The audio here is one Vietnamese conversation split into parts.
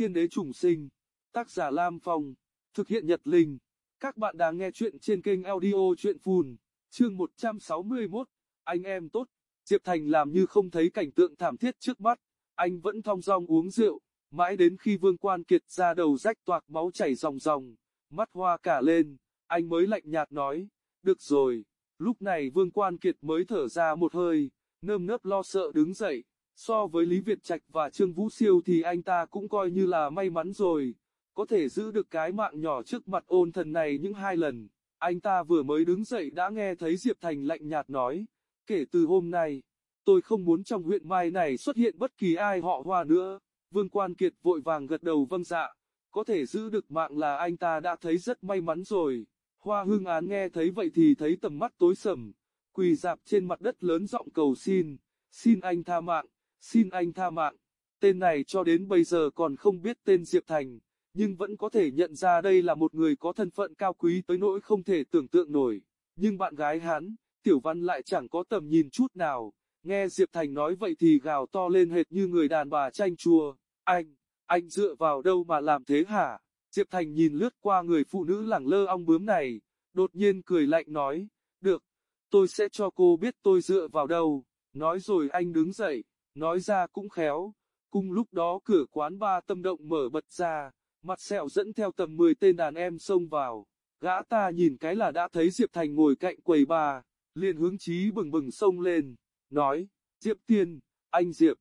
tiên đế trùng sinh. Tác giả Lam Phong. Thực hiện Nhật Linh. Các bạn đang nghe chuyện trên kênh audio chuyện phùn. Chương 161. Anh em tốt. Diệp Thành làm như không thấy cảnh tượng thảm thiết trước mắt. Anh vẫn thong dong uống rượu. Mãi đến khi Vương Quan Kiệt ra đầu rách toạc máu chảy ròng ròng. Mắt hoa cả lên. Anh mới lạnh nhạt nói. Được rồi. Lúc này Vương Quan Kiệt mới thở ra một hơi. Nơm nớp lo sợ đứng dậy. So với Lý Việt Trạch và Trương Vũ Siêu thì anh ta cũng coi như là may mắn rồi. Có thể giữ được cái mạng nhỏ trước mặt ôn thần này những hai lần. Anh ta vừa mới đứng dậy đã nghe thấy Diệp Thành lạnh nhạt nói. Kể từ hôm nay, tôi không muốn trong huyện Mai này xuất hiện bất kỳ ai họ hoa nữa. Vương Quan Kiệt vội vàng gật đầu vâng dạ. Có thể giữ được mạng là anh ta đã thấy rất may mắn rồi. Hoa hương Án nghe thấy vậy thì thấy tầm mắt tối sầm. Quỳ dạp trên mặt đất lớn giọng cầu xin. Xin anh tha mạng xin anh tha mạng. Tên này cho đến bây giờ còn không biết tên Diệp Thành, nhưng vẫn có thể nhận ra đây là một người có thân phận cao quý tới nỗi không thể tưởng tượng nổi. Nhưng bạn gái hắn, Tiểu Văn lại chẳng có tầm nhìn chút nào. Nghe Diệp Thành nói vậy thì gào to lên hệt như người đàn bà chanh chua. Anh, anh dựa vào đâu mà làm thế hả? Diệp Thành nhìn lướt qua người phụ nữ lẳng lơ ong bướm này, đột nhiên cười lạnh nói, được, tôi sẽ cho cô biết tôi dựa vào đâu. Nói rồi anh đứng dậy, Nói ra cũng khéo, cùng lúc đó cửa quán ba tâm động mở bật ra, mặt sẹo dẫn theo tầm 10 tên đàn em xông vào. Gã ta nhìn cái là đã thấy Diệp Thành ngồi cạnh quầy bà, liền hướng chí bừng bừng xông lên, nói, Diệp Tiên, anh Diệp,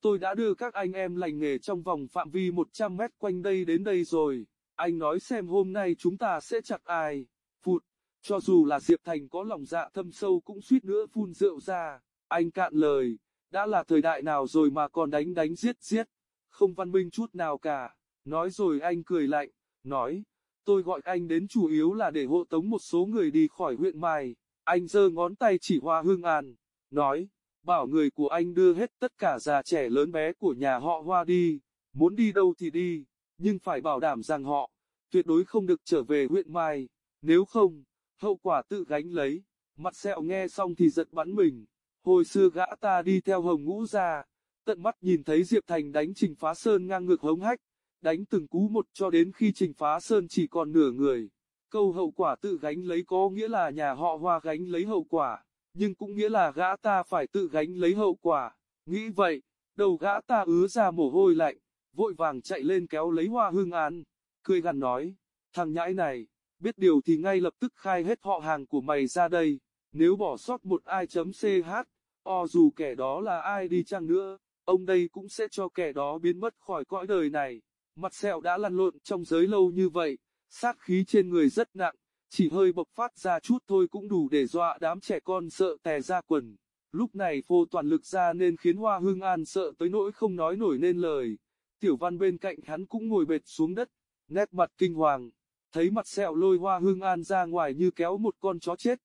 tôi đã đưa các anh em lành nghề trong vòng phạm vi 100 mét quanh đây đến đây rồi, anh nói xem hôm nay chúng ta sẽ chặt ai, phụt, cho dù là Diệp Thành có lòng dạ thâm sâu cũng suýt nữa phun rượu ra, anh cạn lời, đã là thời đại nào rồi mà còn đánh đánh giết giết, không văn minh chút nào cả. Nói rồi anh cười lạnh, nói, tôi gọi anh đến chủ yếu là để hộ tống một số người đi khỏi huyện Mai. Anh giơ ngón tay chỉ Hoa Hương An, nói, bảo người của anh đưa hết tất cả già trẻ lớn bé của nhà họ Hoa đi, muốn đi đâu thì đi, nhưng phải bảo đảm rằng họ, tuyệt đối không được trở về huyện Mai, nếu không, hậu quả tự gánh lấy. Mặt sẹo nghe xong thì giật bắn mình, Hồi xưa gã ta đi theo hồng ngũ ra, tận mắt nhìn thấy Diệp Thành đánh Trình Phá Sơn ngang ngược hống hách, đánh từng cú một cho đến khi Trình Phá Sơn chỉ còn nửa người. Câu hậu quả tự gánh lấy có nghĩa là nhà họ hoa gánh lấy hậu quả, nhưng cũng nghĩa là gã ta phải tự gánh lấy hậu quả. Nghĩ vậy, đầu gã ta ứa ra mồ hôi lạnh, vội vàng chạy lên kéo lấy hoa hương án, cười gằn nói, thằng nhãi này, biết điều thì ngay lập tức khai hết họ hàng của mày ra đây. Nếu bỏ sót một ai.ch, o dù kẻ đó là ai đi chăng nữa, ông đây cũng sẽ cho kẻ đó biến mất khỏi cõi đời này. Mặt sẹo đã lăn lộn trong giới lâu như vậy, sát khí trên người rất nặng, chỉ hơi bộc phát ra chút thôi cũng đủ để dọa đám trẻ con sợ tè ra quần. Lúc này phô toàn lực ra nên khiến Hoa Hương An sợ tới nỗi không nói nổi nên lời. Tiểu văn bên cạnh hắn cũng ngồi bệt xuống đất, nét mặt kinh hoàng, thấy mặt sẹo lôi Hoa Hương An ra ngoài như kéo một con chó chết,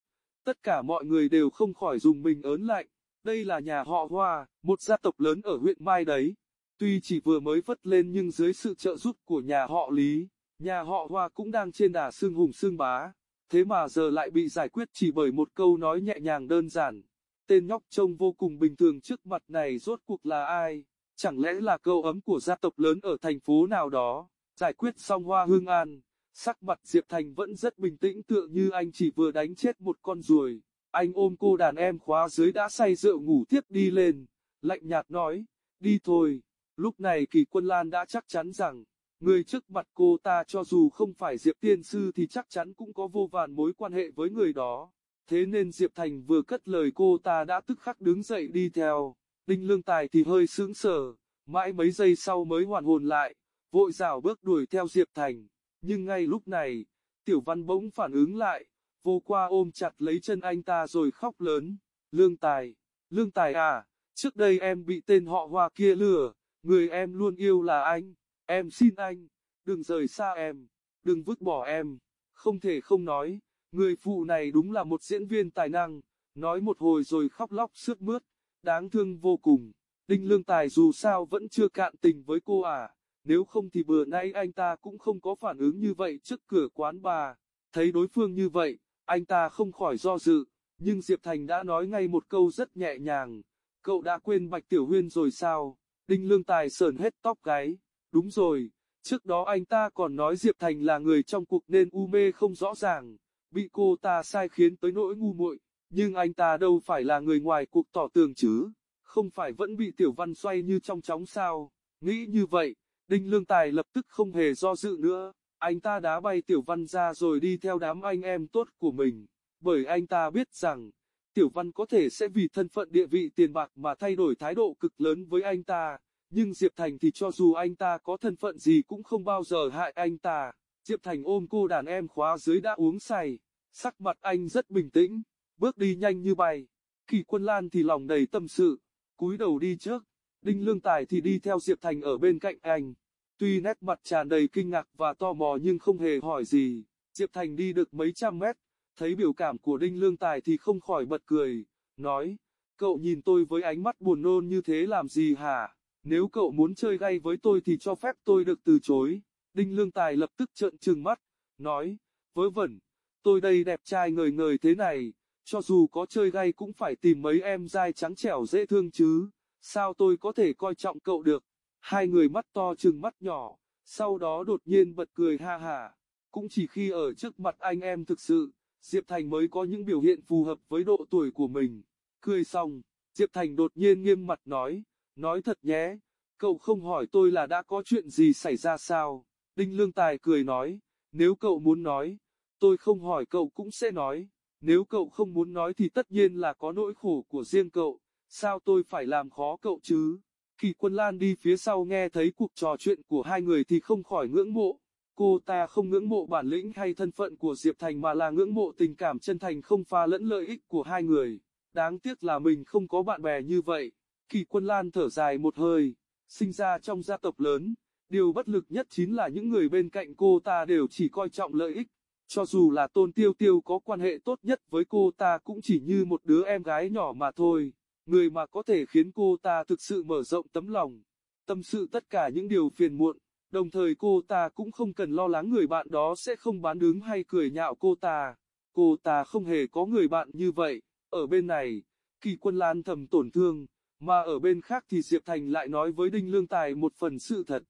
Tất cả mọi người đều không khỏi dùng mình ớn lạnh. Đây là nhà họ Hoa, một gia tộc lớn ở huyện Mai đấy. Tuy chỉ vừa mới vất lên nhưng dưới sự trợ giúp của nhà họ Lý, nhà họ Hoa cũng đang trên đà xương hùng xương bá. Thế mà giờ lại bị giải quyết chỉ bởi một câu nói nhẹ nhàng đơn giản. Tên nhóc trông vô cùng bình thường trước mặt này rốt cuộc là ai? Chẳng lẽ là câu ấm của gia tộc lớn ở thành phố nào đó? Giải quyết xong Hoa Hương An, Sắc mặt Diệp Thành vẫn rất bình tĩnh tựa như anh chỉ vừa đánh chết một con ruồi. Anh ôm cô đàn em khóa dưới đã say rượu ngủ tiếp đi lên. Lạnh nhạt nói, đi thôi. Lúc này kỳ quân Lan đã chắc chắn rằng, người trước mặt cô ta cho dù không phải Diệp Tiên Sư thì chắc chắn cũng có vô vàn mối quan hệ với người đó. Thế nên Diệp Thành vừa cất lời cô ta đã tức khắc đứng dậy đi theo. Đinh Lương Tài thì hơi sững sờ, mãi mấy giây sau mới hoàn hồn lại, vội rảo bước đuổi theo Diệp Thành. Nhưng ngay lúc này, Tiểu Văn bỗng phản ứng lại, vô qua ôm chặt lấy chân anh ta rồi khóc lớn. Lương Tài, Lương Tài à, trước đây em bị tên họ Hoa kia lừa, người em luôn yêu là anh, em xin anh, đừng rời xa em, đừng vứt bỏ em. Không thể không nói, người phụ này đúng là một diễn viên tài năng, nói một hồi rồi khóc lóc sướt mướt, đáng thương vô cùng. Đinh Lương Tài dù sao vẫn chưa cạn tình với cô à nếu không thì bữa nay anh ta cũng không có phản ứng như vậy trước cửa quán bà. Thấy đối phương như vậy, anh ta không khỏi do dự, nhưng Diệp Thành đã nói ngay một câu rất nhẹ nhàng. Cậu đã quên Bạch Tiểu Huyên rồi sao? Đinh Lương Tài sờn hết tóc gáy. Đúng rồi, Trước đó anh ta còn nói Diệp Thành là người trong cuộc nên u mê không rõ ràng, bị cô ta sai khiến tới nỗi ngu muội, nhưng anh ta đâu phải là người ngoài cuộc tỏ tường chứ, không phải vẫn bị Tiểu Văn xoay như trong chóng sao, nghĩ như vậy, Đinh Lương Tài lập tức không hề do dự nữa, anh ta đá bay Tiểu Văn ra rồi đi theo đám anh em tốt của mình, bởi anh ta biết rằng, Tiểu Văn có thể sẽ vì thân phận địa vị tiền bạc mà thay đổi thái độ cực lớn với anh ta, nhưng Diệp Thành thì cho dù anh ta có thân phận gì cũng không bao giờ hại anh ta. Diệp Thành ôm cô đàn em khóa dưới đã uống say, sắc mặt anh rất bình tĩnh, bước đi nhanh như bay. Kỳ Quân Lan thì lòng đầy tâm sự, cúi đầu đi trước, Đinh Lương Tài thì đi theo Diệp Thành ở bên cạnh anh. Tuy nét mặt tràn đầy kinh ngạc và tò mò nhưng không hề hỏi gì, Diệp Thành đi được mấy trăm mét, thấy biểu cảm của Đinh Lương Tài thì không khỏi bật cười, nói, cậu nhìn tôi với ánh mắt buồn nôn như thế làm gì hả? Nếu cậu muốn chơi gay với tôi thì cho phép tôi được từ chối. Đinh Lương Tài lập tức trợn trừng mắt, nói, vớ vẩn, tôi đây đẹp trai ngời ngời thế này, cho dù có chơi gay cũng phải tìm mấy em dai trắng trẻo dễ thương chứ, sao tôi có thể coi trọng cậu được. Hai người mắt to chừng mắt nhỏ, sau đó đột nhiên bật cười ha hả. Cũng chỉ khi ở trước mặt anh em thực sự, Diệp Thành mới có những biểu hiện phù hợp với độ tuổi của mình. Cười xong, Diệp Thành đột nhiên nghiêm mặt nói, nói thật nhé, cậu không hỏi tôi là đã có chuyện gì xảy ra sao? Đinh Lương Tài cười nói, nếu cậu muốn nói, tôi không hỏi cậu cũng sẽ nói, nếu cậu không muốn nói thì tất nhiên là có nỗi khổ của riêng cậu, sao tôi phải làm khó cậu chứ? Kỳ quân Lan đi phía sau nghe thấy cuộc trò chuyện của hai người thì không khỏi ngưỡng mộ. Cô ta không ngưỡng mộ bản lĩnh hay thân phận của Diệp Thành mà là ngưỡng mộ tình cảm chân thành không pha lẫn lợi ích của hai người. Đáng tiếc là mình không có bạn bè như vậy. Kỳ quân Lan thở dài một hơi, sinh ra trong gia tộc lớn, điều bất lực nhất chính là những người bên cạnh cô ta đều chỉ coi trọng lợi ích. Cho dù là tôn tiêu tiêu có quan hệ tốt nhất với cô ta cũng chỉ như một đứa em gái nhỏ mà thôi, người mà có thể khiến cô ta thực sự mở rộng tấm lòng, tâm sự tất cả những điều phiền muộn, đồng thời cô ta cũng không cần lo lắng người bạn đó sẽ không bán đứng hay cười nhạo cô ta. Cô ta không hề có người bạn như vậy, ở bên này, kỳ quân lan thầm tổn thương, mà ở bên khác thì Diệp Thành lại nói với Đinh Lương Tài một phần sự thật.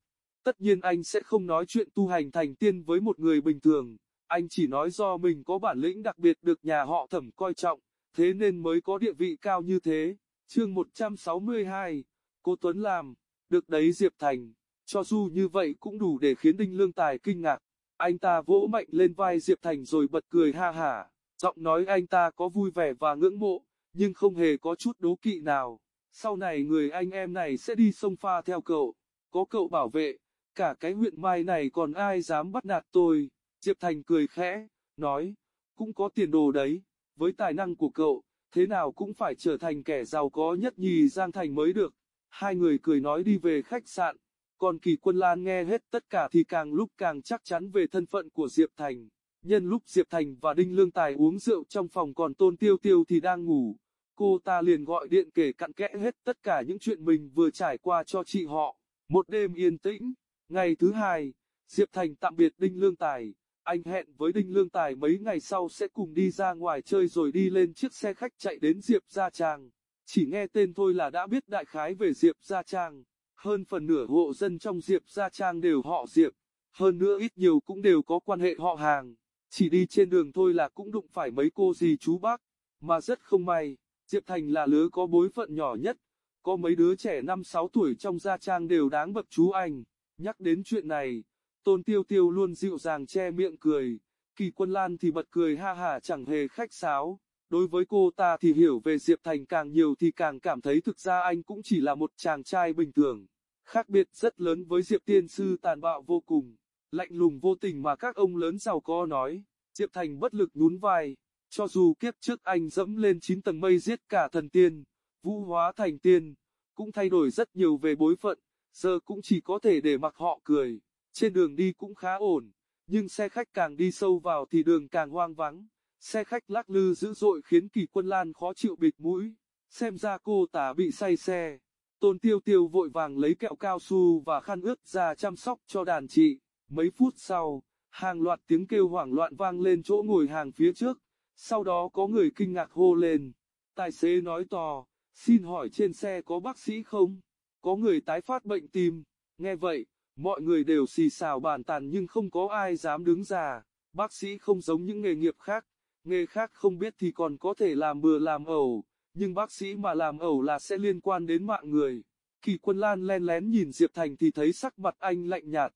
Tất nhiên anh sẽ không nói chuyện tu hành thành tiên với một người bình thường, anh chỉ nói do mình có bản lĩnh đặc biệt được nhà họ thẩm coi trọng, thế nên mới có địa vị cao như thế. Chương 162, Cô Tuấn làm, được đấy Diệp Thành, cho dù như vậy cũng đủ để khiến Đinh Lương Tài kinh ngạc. Anh ta vỗ mạnh lên vai Diệp Thành rồi bật cười ha hả, giọng nói anh ta có vui vẻ và ngưỡng mộ, nhưng không hề có chút đố kỵ nào. Sau này người anh em này sẽ đi sông pha theo cậu, có cậu bảo vệ, cả cái huyện mai này còn ai dám bắt nạt tôi. Diệp Thành cười khẽ, nói, cũng có tiền đồ đấy, với tài năng của cậu, thế nào cũng phải trở thành kẻ giàu có nhất nhì Giang Thành mới được. Hai người cười nói đi về khách sạn, còn Kỳ Quân Lan nghe hết tất cả thì càng lúc càng chắc chắn về thân phận của Diệp Thành. Nhân lúc Diệp Thành và Đinh Lương Tài uống rượu trong phòng còn Tôn Tiêu Tiêu thì đang ngủ, cô ta liền gọi điện kể cặn kẽ hết tất cả những chuyện mình vừa trải qua cho chị họ. Một đêm yên tĩnh, ngày thứ hai, Diệp Thành tạm biệt Đinh Lương Tài. Anh hẹn với Đinh Lương Tài mấy ngày sau sẽ cùng đi ra ngoài chơi rồi đi lên chiếc xe khách chạy đến Diệp Gia Trang. Chỉ nghe tên thôi là đã biết đại khái về Diệp Gia Trang. Hơn phần nửa hộ dân trong Diệp Gia Trang đều họ Diệp. Hơn nữa ít nhiều cũng đều có quan hệ họ hàng. Chỉ đi trên đường thôi là cũng đụng phải mấy cô dì chú bác. Mà rất không may, Diệp Thành là lứa có bối phận nhỏ nhất. Có mấy đứa trẻ 5-6 tuổi trong Gia Trang đều đáng bậc chú anh. Nhắc đến chuyện này, Tôn Tiêu Tiêu luôn dịu dàng che miệng cười, Kỳ Quân Lan thì bật cười ha hả chẳng hề khách sáo. Đối với cô ta thì hiểu về Diệp Thành càng nhiều thì càng cảm thấy thực ra anh cũng chỉ là một chàng trai bình thường. Khác biệt rất lớn với Diệp Tiên Sư tàn bạo vô cùng, lạnh lùng vô tình mà các ông lớn giàu có nói. Diệp Thành bất lực nhún vai, cho dù kiếp trước anh dẫm lên 9 tầng mây giết cả thần tiên, vũ hóa thành tiên, cũng thay đổi rất nhiều về bối phận, giờ cũng chỉ có thể để mặc họ cười. Trên đường đi cũng khá ổn, nhưng xe khách càng đi sâu vào thì đường càng hoang vắng. Xe khách lắc lư dữ dội khiến kỳ quân lan khó chịu bịt mũi. Xem ra cô tả bị say xe. Tôn tiêu tiêu vội vàng lấy kẹo cao su và khăn ướt ra chăm sóc cho đàn chị. Mấy phút sau, hàng loạt tiếng kêu hoảng loạn vang lên chỗ ngồi hàng phía trước. Sau đó có người kinh ngạc hô lên. Tài xế nói to, xin hỏi trên xe có bác sĩ không? Có người tái phát bệnh tim. Nghe vậy, Mọi người đều xì xào bàn tàn nhưng không có ai dám đứng ra. Bác sĩ không giống những nghề nghiệp khác, nghề khác không biết thì còn có thể làm bừa làm ẩu, nhưng bác sĩ mà làm ẩu là sẽ liên quan đến mạng người. Kỳ quân Lan len lén nhìn Diệp Thành thì thấy sắc mặt anh lạnh nhạt,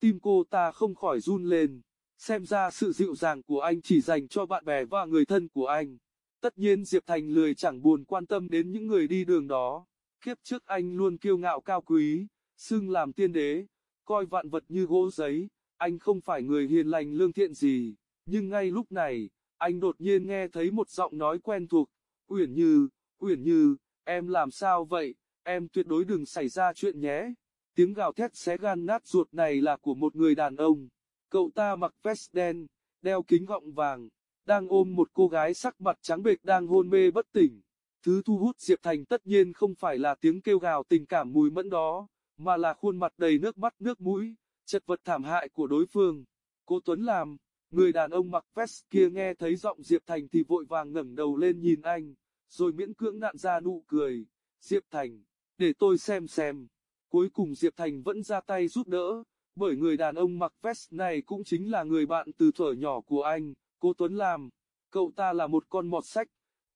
tim cô ta không khỏi run lên, xem ra sự dịu dàng của anh chỉ dành cho bạn bè và người thân của anh. Tất nhiên Diệp Thành lười chẳng buồn quan tâm đến những người đi đường đó, kiếp trước anh luôn kiêu ngạo cao quý, xưng làm tiên đế, coi vạn vật như gỗ giấy, anh không phải người hiền lành lương thiện gì, nhưng ngay lúc này, anh đột nhiên nghe thấy một giọng nói quen thuộc, Uyển Như, Uyển Như, em làm sao vậy, em tuyệt đối đừng xảy ra chuyện nhé. Tiếng gào thét xé gan nát ruột này là của một người đàn ông, cậu ta mặc vest đen, đeo kính gọng vàng, đang ôm một cô gái sắc mặt trắng bệch đang hôn mê bất tỉnh. Thứ thu hút Diệp Thành tất nhiên không phải là tiếng kêu gào tình cảm mùi mẫn đó, mà là khuôn mặt đầy nước mắt nước mũi, chật vật thảm hại của đối phương. Cô Tuấn làm, người đàn ông mặc vest kia nghe thấy giọng Diệp Thành thì vội vàng ngẩng đầu lên nhìn anh, rồi miễn cưỡng nặn ra nụ cười. Diệp Thành, để tôi xem xem. Cuối cùng Diệp Thành vẫn ra tay giúp đỡ, bởi người đàn ông mặc vest này cũng chính là người bạn từ thuở nhỏ của anh, cô Tuấn làm. Cậu ta là một con mọt sách,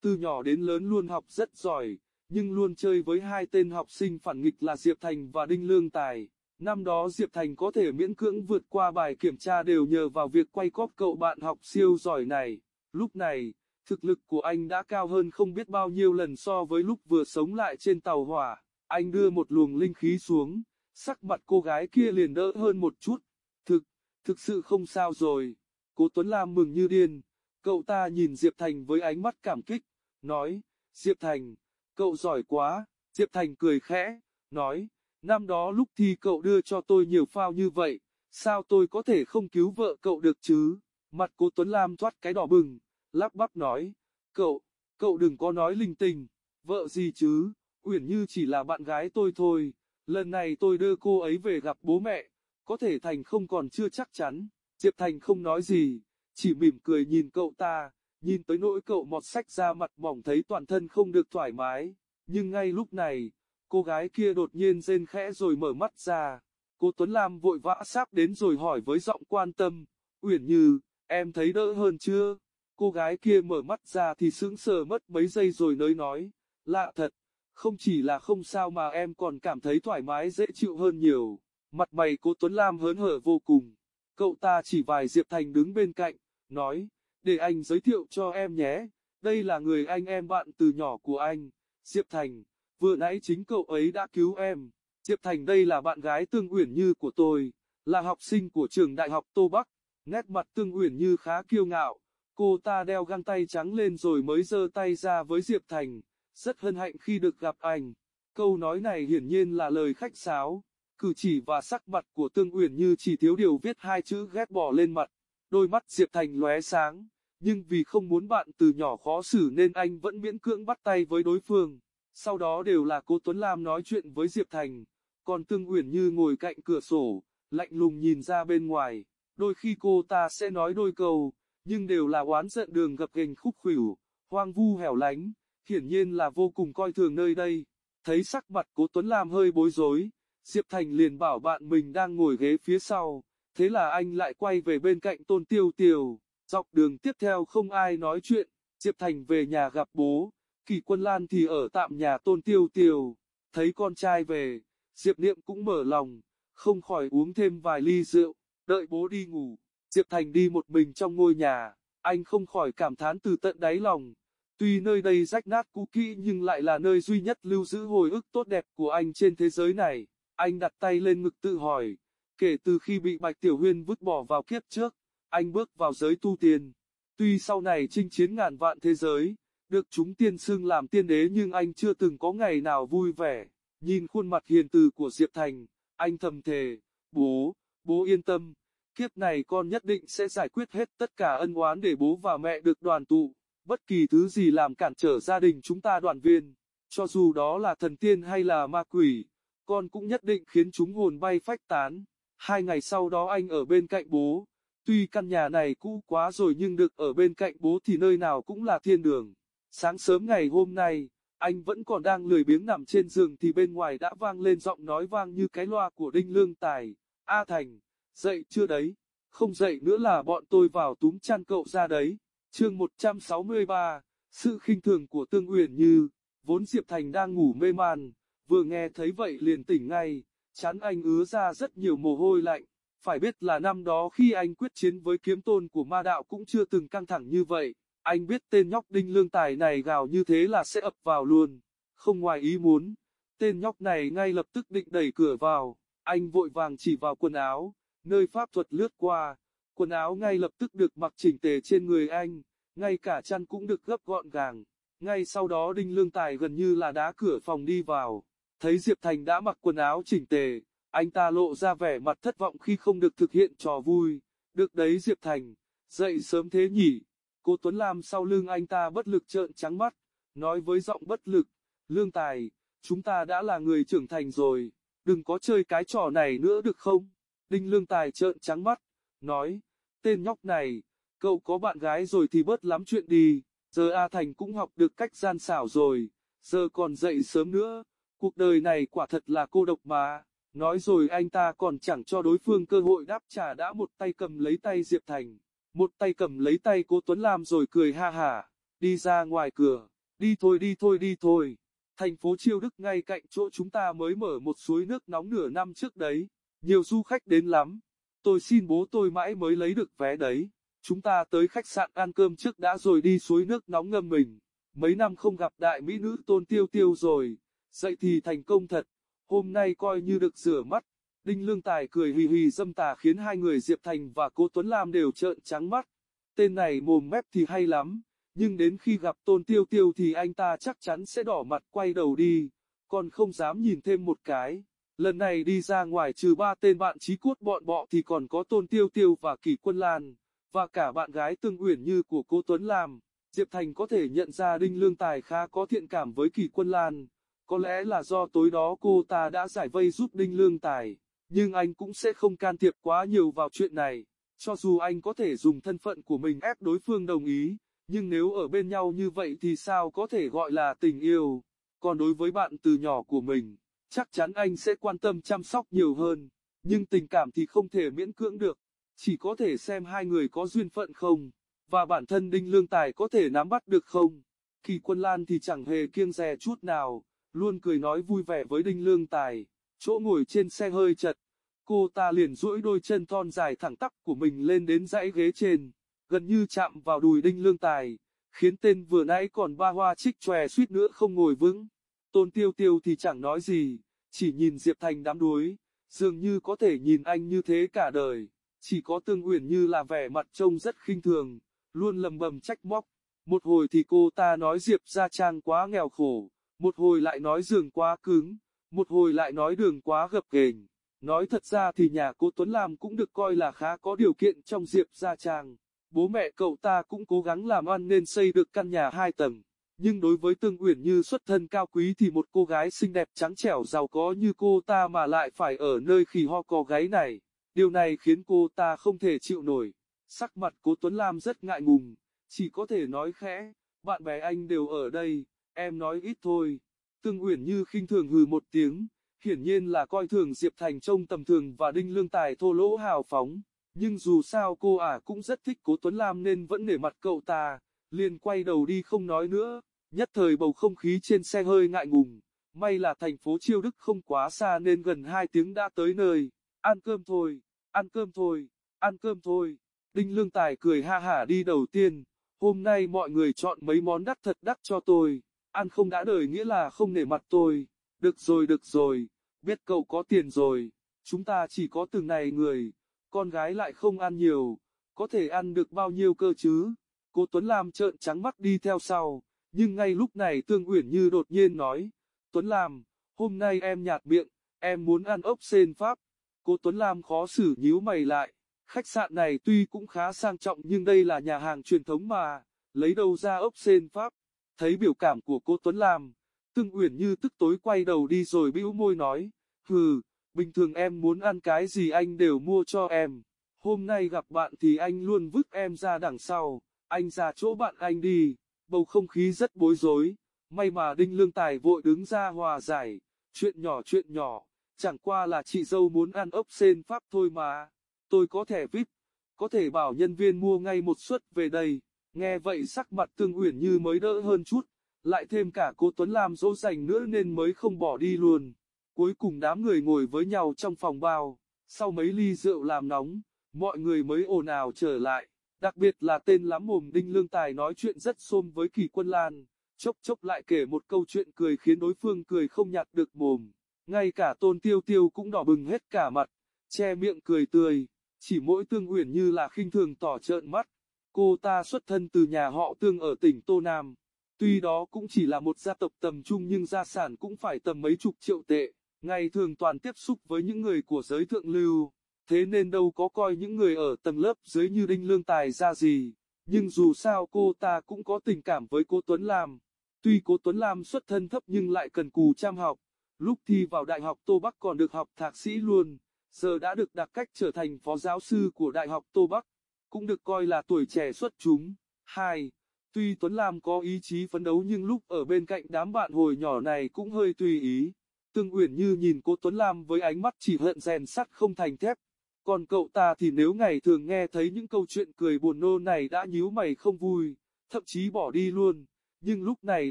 từ nhỏ đến lớn luôn học rất giỏi, nhưng luôn chơi với hai tên học sinh phản nghịch là Diệp Thành và Đinh Lương Tài. Năm đó Diệp Thành có thể miễn cưỡng vượt qua bài kiểm tra đều nhờ vào việc quay cóp cậu bạn học siêu giỏi này. Lúc này, thực lực của anh đã cao hơn không biết bao nhiêu lần so với lúc vừa sống lại trên tàu hỏa. Anh đưa một luồng linh khí xuống, sắc mặt cô gái kia liền đỡ hơn một chút. Thực, thực sự không sao rồi. Cố Tuấn Lam mừng như điên. Cậu ta nhìn Diệp Thành với ánh mắt cảm kích, nói, Diệp Thành, cậu giỏi quá. Diệp Thành cười khẽ, nói, năm đó lúc thi cậu đưa cho tôi nhiều phao như vậy, sao tôi có thể không cứu vợ cậu được chứ? Mặt cố Tuấn Lam thoát cái đỏ bừng, lắp bắp nói, cậu, cậu đừng có nói linh tinh, vợ gì chứ, Uyển Như chỉ là bạn gái tôi thôi, lần này tôi đưa cô ấy về gặp bố mẹ, có thể Thành không còn chưa chắc chắn, Diệp Thành không nói gì, chỉ mỉm cười nhìn cậu ta, nhìn tới nỗi cậu mọt sách ra mặt mỏng thấy toàn thân không được thoải mái, nhưng ngay lúc này, cô gái kia đột nhiên rên khẽ rồi mở mắt ra, cô Tuấn Lam vội vã sáp đến rồi hỏi với giọng quan tâm, Uyển Như, em thấy đỡ hơn chưa? Cô gái kia mở mắt ra thì sững sờ mất mấy giây rồi nới nói, lạ thật, không chỉ là không sao mà em còn cảm thấy thoải mái dễ chịu hơn nhiều. Mặt mày cô Tuấn Lam hớn hở vô cùng. Cậu ta chỉ vài Diệp Thành đứng bên cạnh, nói, để anh giới thiệu cho em nhé, đây là người anh em bạn từ nhỏ của anh, Diệp Thành, vừa nãy chính cậu ấy đã cứu em. Diệp Thành đây là bạn gái Tương Uyển Như của tôi, là học sinh của trường đại học Tô Bắc, nét mặt Tương Uyển Như khá kiêu ngạo, cô ta đeo găng tay trắng lên rồi mới giơ tay ra với Diệp Thành, rất hân hạnh khi được gặp anh. Câu nói này hiển nhiên là lời khách sáo, cử chỉ và sắc mặt của Tương Uyển Như chỉ thiếu điều viết hai chữ ghét bỏ lên mặt. Đôi mắt Diệp Thành lóe sáng, nhưng vì không muốn bạn từ nhỏ khó xử nên anh vẫn miễn cưỡng bắt tay với đối phương. Sau đó đều là cô Tuấn Lam nói chuyện với Diệp Thành, còn Tương Uyển Như ngồi cạnh cửa sổ, lạnh lùng nhìn ra bên ngoài. Đôi khi cô ta sẽ nói đôi câu, nhưng đều là oán giận đường gập ghềnh khúc khuỷu, hoang vu hẻo lánh hiển nhiên là vô cùng coi thường nơi đây. Thấy sắc mặt cố Tuấn Lam hơi bối rối, Diệp Thành liền bảo bạn mình đang ngồi ghế phía sau, thế là anh lại quay về bên cạnh Tôn Tiêu tiều. Dọc đường tiếp theo không ai nói chuyện, Diệp Thành về nhà gặp bố, Kỳ Quân Lan thì ở tạm nhà Tôn Tiêu tiều. Thấy con trai về, Diệp Niệm cũng mở lòng, không khỏi uống thêm vài ly rượu, đợi bố đi ngủ. Diệp Thành đi một mình trong ngôi nhà, anh không khỏi cảm thán từ tận đáy lòng, Tuy nơi đây rách nát cũ kỹ nhưng lại là nơi duy nhất lưu giữ hồi ức tốt đẹp của anh trên thế giới này. Anh đặt tay lên ngực tự hỏi, kể từ khi bị Bạch Tiểu Huyên vứt bỏ vào kiếp trước, anh bước vào giới tu tiên. Tuy sau này chinh chiến ngàn vạn thế giới, được chúng tiên xưng làm tiên đế nhưng anh chưa từng có ngày nào vui vẻ. Nhìn khuôn mặt hiền từ của Diệp Thành, anh thầm thề, bố, bố yên tâm, kiếp này con nhất định sẽ giải quyết hết tất cả ân oán để bố và mẹ được đoàn tụ bất kỳ thứ gì làm cản trở gia đình chúng ta đoàn viên, cho dù đó là thần tiên hay là ma quỷ, con cũng nhất định khiến chúng hồn bay phách tán. Hai ngày sau đó anh ở bên cạnh bố, tuy căn nhà này cũ quá rồi nhưng được ở bên cạnh bố thì nơi nào cũng là thiên đường. Sáng sớm ngày hôm nay, anh vẫn còn đang lười biếng nằm trên giường thì bên ngoài đã vang lên giọng nói vang như cái loa của Đinh Lương Tài. A Thành, dậy chưa đấy? Không dậy nữa là bọn tôi vào túm chăn cậu ra đấy. Chương 163, sự khinh thường của Tương Uyển Như, vốn Diệp Thành đang ngủ mê man, vừa nghe thấy vậy liền tỉnh ngay, chán anh ứa ra rất nhiều mồ hôi lạnh. Phải biết là năm đó khi anh quyết chiến với kiếm tôn của ma đạo cũng chưa từng căng thẳng như vậy, anh biết tên nhóc đinh lương tài này gào như thế là sẽ ập vào luôn, không ngoài ý muốn. Tên nhóc này ngay lập tức định đẩy cửa vào, anh vội vàng chỉ vào quần áo, nơi pháp thuật lướt qua, quần áo ngay lập tức được mặc chỉnh tề trên người anh, ngay cả chăn cũng được gấp gọn gàng. Ngay sau đó Đinh Lương Tài gần như là đá cửa phòng đi vào, thấy Diệp Thành đã mặc quần áo chỉnh tề, anh ta lộ ra vẻ mặt thất vọng khi không được thực hiện trò vui. Được đấy Diệp Thành, dậy sớm thế nhỉ? Cô Tuấn Lam sau lưng anh ta bất lực trợn trắng mắt, nói với giọng bất lực, Lương Tài, chúng ta đã là người trưởng thành rồi, đừng có chơi cái trò này nữa được không? Đinh Lương Tài trợn trắng mắt, nói, tên nhóc này, cậu có bạn gái rồi thì bớt lắm chuyện đi, giờ A Thành cũng học được cách gian xảo rồi, giờ còn dậy sớm nữa, cuộc đời này quả thật là cô độc mà. Nói rồi anh ta còn chẳng cho đối phương cơ hội đáp trả đã một tay cầm lấy tay Diệp Thành, một tay cầm lấy tay cô Tuấn Lam rồi cười ha hả, đi ra ngoài cửa, đi thôi đi thôi đi thôi. Thành phố Chiêu Đức ngay cạnh chỗ chúng ta mới mở một suối nước nóng nửa năm trước đấy, nhiều du khách đến lắm. Tôi xin bố tôi mãi mới lấy được vé đấy. Chúng ta tới khách sạn ăn cơm trước đã rồi đi suối nước nóng ngâm mình. Mấy năm không gặp đại mỹ nữ tôn tiêu tiêu rồi. Dậy thì thành công thật. Hôm nay coi như được rửa mắt. Đinh Lương Tài cười hì hì dâm tà khiến hai người Diệp Thành và cô Tuấn Lam đều trợn trắng mắt. Tên này mồm mép thì hay lắm, nhưng đến khi gặp Tôn Tiêu Tiêu thì anh ta chắc chắn sẽ đỏ mặt quay đầu đi, còn không dám nhìn thêm một cái. Lần này đi ra ngoài trừ ba tên bạn trí cốt bọn bọ thì còn có Tôn Tiêu Tiêu và Kỳ Quân Lan, và cả bạn gái Tương Uyển Như của cô Tuấn Lam. Diệp Thành có thể nhận ra Đinh Lương Tài khá có thiện cảm với Kỳ Quân Lan, có lẽ là do tối đó cô ta đã giải vây giúp Đinh Lương Tài, nhưng anh cũng sẽ không can thiệp quá nhiều vào chuyện này, cho dù anh có thể dùng thân phận của mình ép đối phương đồng ý, nhưng nếu ở bên nhau như vậy thì sao có thể gọi là tình yêu, còn đối với bạn từ nhỏ của mình, chắc chắn anh sẽ quan tâm chăm sóc nhiều hơn, nhưng tình cảm thì không thể miễn cưỡng được, chỉ có thể xem hai người có duyên phận không, và bản thân Đinh Lương Tài có thể nắm bắt được không. Kỳ Quân Lan thì chẳng hề kiêng dè chút nào, luôn cười nói vui vẻ với Đinh Lương Tài, chỗ ngồi trên xe hơi chật, cô ta liền duỗi đôi chân thon dài thẳng tắp của mình lên đến dãy ghế trên, gần như chạm vào đùi Đinh Lương Tài, khiến tên vừa nãy còn ba hoa trích chòe suýt nữa không ngồi vững. Tôn Tiêu Tiêu thì chẳng nói gì, chỉ nhìn Diệp Thành đám đuối, dường như có thể nhìn anh như thế cả đời. Chỉ có Tương Uyển Như là vẻ mặt trông rất khinh thường, luôn lầm bầm trách móc. Một hồi thì cô ta nói Diệp Gia Trang quá nghèo khổ, một hồi lại nói giường quá cứng, một hồi lại nói đường quá gập ghềnh. Nói thật ra thì nhà cô Tuấn Lam cũng được coi là khá có điều kiện trong Diệp Gia Trang. Bố mẹ cậu ta cũng cố gắng làm ăn nên xây được căn nhà hai tầng. Nhưng đối với Tương Uyển Như xuất thân cao quý thì một cô gái xinh đẹp trắng trẻo giàu có như cô ta mà lại phải ở nơi khỉ ho cò gáy này. Điều này khiến cô ta không thể chịu nổi. Sắc mặt cố Tuấn Lam rất ngại ngùng, chỉ có thể nói khẽ, bạn bè anh đều ở đây, em nói ít thôi. Tương Uyển Như khinh thường hừ một tiếng, hiển nhiên là coi thường Diệp Thành trông tầm thường và Đinh Lương Tài thô lỗ hào phóng. Nhưng dù sao cô ả cũng rất thích cố Tuấn Lam nên vẫn nể mặt cậu ta, liền quay đầu đi không nói nữa. Nhất thời bầu không khí trên xe hơi ngại ngùng, may là thành phố Chiêu Đức không quá xa nên gần 2 tiếng đã tới nơi. Ăn cơm thôi, ăn cơm thôi, ăn cơm thôi. Đinh Lương Tài cười ha hả đi đầu tiên, hôm nay mọi người chọn mấy món đắt thật đắt cho tôi, ăn không đã đời nghĩa là không nể mặt tôi. Được rồi được rồi, biết cậu có tiền rồi, chúng ta chỉ có từng này người, con gái lại không ăn nhiều, có thể ăn được bao nhiêu cơ chứ. Cô Tuấn Lam trợn trắng mắt đi theo sau, nhưng ngay lúc này Tương Uyển Như đột nhiên nói, Tuấn Lam, hôm nay em nhạt miệng, em muốn ăn ốc sên Pháp. Cô Tuấn Lam khó xử nhíu mày lại, khách sạn này tuy cũng khá sang trọng nhưng đây là nhà hàng truyền thống mà, lấy đâu ra ốc sên Pháp. Thấy biểu cảm của cô Tuấn Lam, Tương Uyển Như tức tối quay đầu đi rồi bĩu môi nói, hừ, bình thường em muốn ăn cái gì anh đều mua cho em. Hôm nay gặp bạn thì anh luôn vứt em ra đằng sau, anh ra chỗ bạn anh đi, bầu không khí rất bối rối, may mà Đinh Lương Tài vội đứng ra hòa giải, chuyện nhỏ chuyện nhỏ, chẳng qua là chị dâu muốn ăn ốc sen Pháp thôi mà. Tôi có thẻ VIP, có thể bảo nhân viên mua ngay một suất về đây. Nghe vậy sắc mặt Tương Uyển Như mới đỡ hơn chút, lại thêm cả cô Tuấn Lam dỗ dành nữa nên mới không bỏ đi luôn. Cuối cùng đám người ngồi với nhau trong phòng bao, sau mấy ly rượu làm nóng, mọi người mới ồn ào trở lại. Đặc biệt là tên lắm mồm Đinh Lương Tài nói chuyện rất xôm với Kỳ Quân Lan, chốc chốc lại kể một câu chuyện cười khiến đối phương cười không nhạt được mồm. Ngay cả Tôn Tiêu Tiêu cũng đỏ bừng hết cả mặt, che miệng cười tươi, chỉ mỗi Tương Uyển như là khinh thường tỏ trợn mắt. Cô ta xuất thân từ nhà họ Tương ở tỉnh Tô Nam. Tuy đó cũng chỉ là một gia tộc tầm trung nhưng gia sản cũng phải tầm mấy chục triệu tệ, ngày thường toàn tiếp xúc với những người của giới thượng lưu, thế nên đâu có coi những người ở tầng lớp dưới như Đinh Lương Tài ra gì, nhưng dù sao cô ta cũng có tình cảm với cô Tuấn Lam. Tuy cô Tuấn Lam xuất thân thấp nhưng lại cần cù chăm học, lúc thi vào Đại học Tô Bắc còn được học thạc sĩ luôn, giờ đã được đặc cách trở thành phó giáo sư của Đại học Tô Bắc, cũng được coi là tuổi trẻ xuất chúng. 2. Tuy Tuấn Lam có ý chí phấn đấu nhưng lúc ở bên cạnh đám bạn hồi nhỏ này cũng hơi tùy ý. Tương Uyển Như nhìn cô Tuấn Lam với ánh mắt chỉ hận rèn sắt không thành thép. Còn cậu ta thì nếu ngày thường nghe thấy những câu chuyện cười buồn nô này đã nhíu mày không vui, thậm chí bỏ đi luôn, nhưng lúc này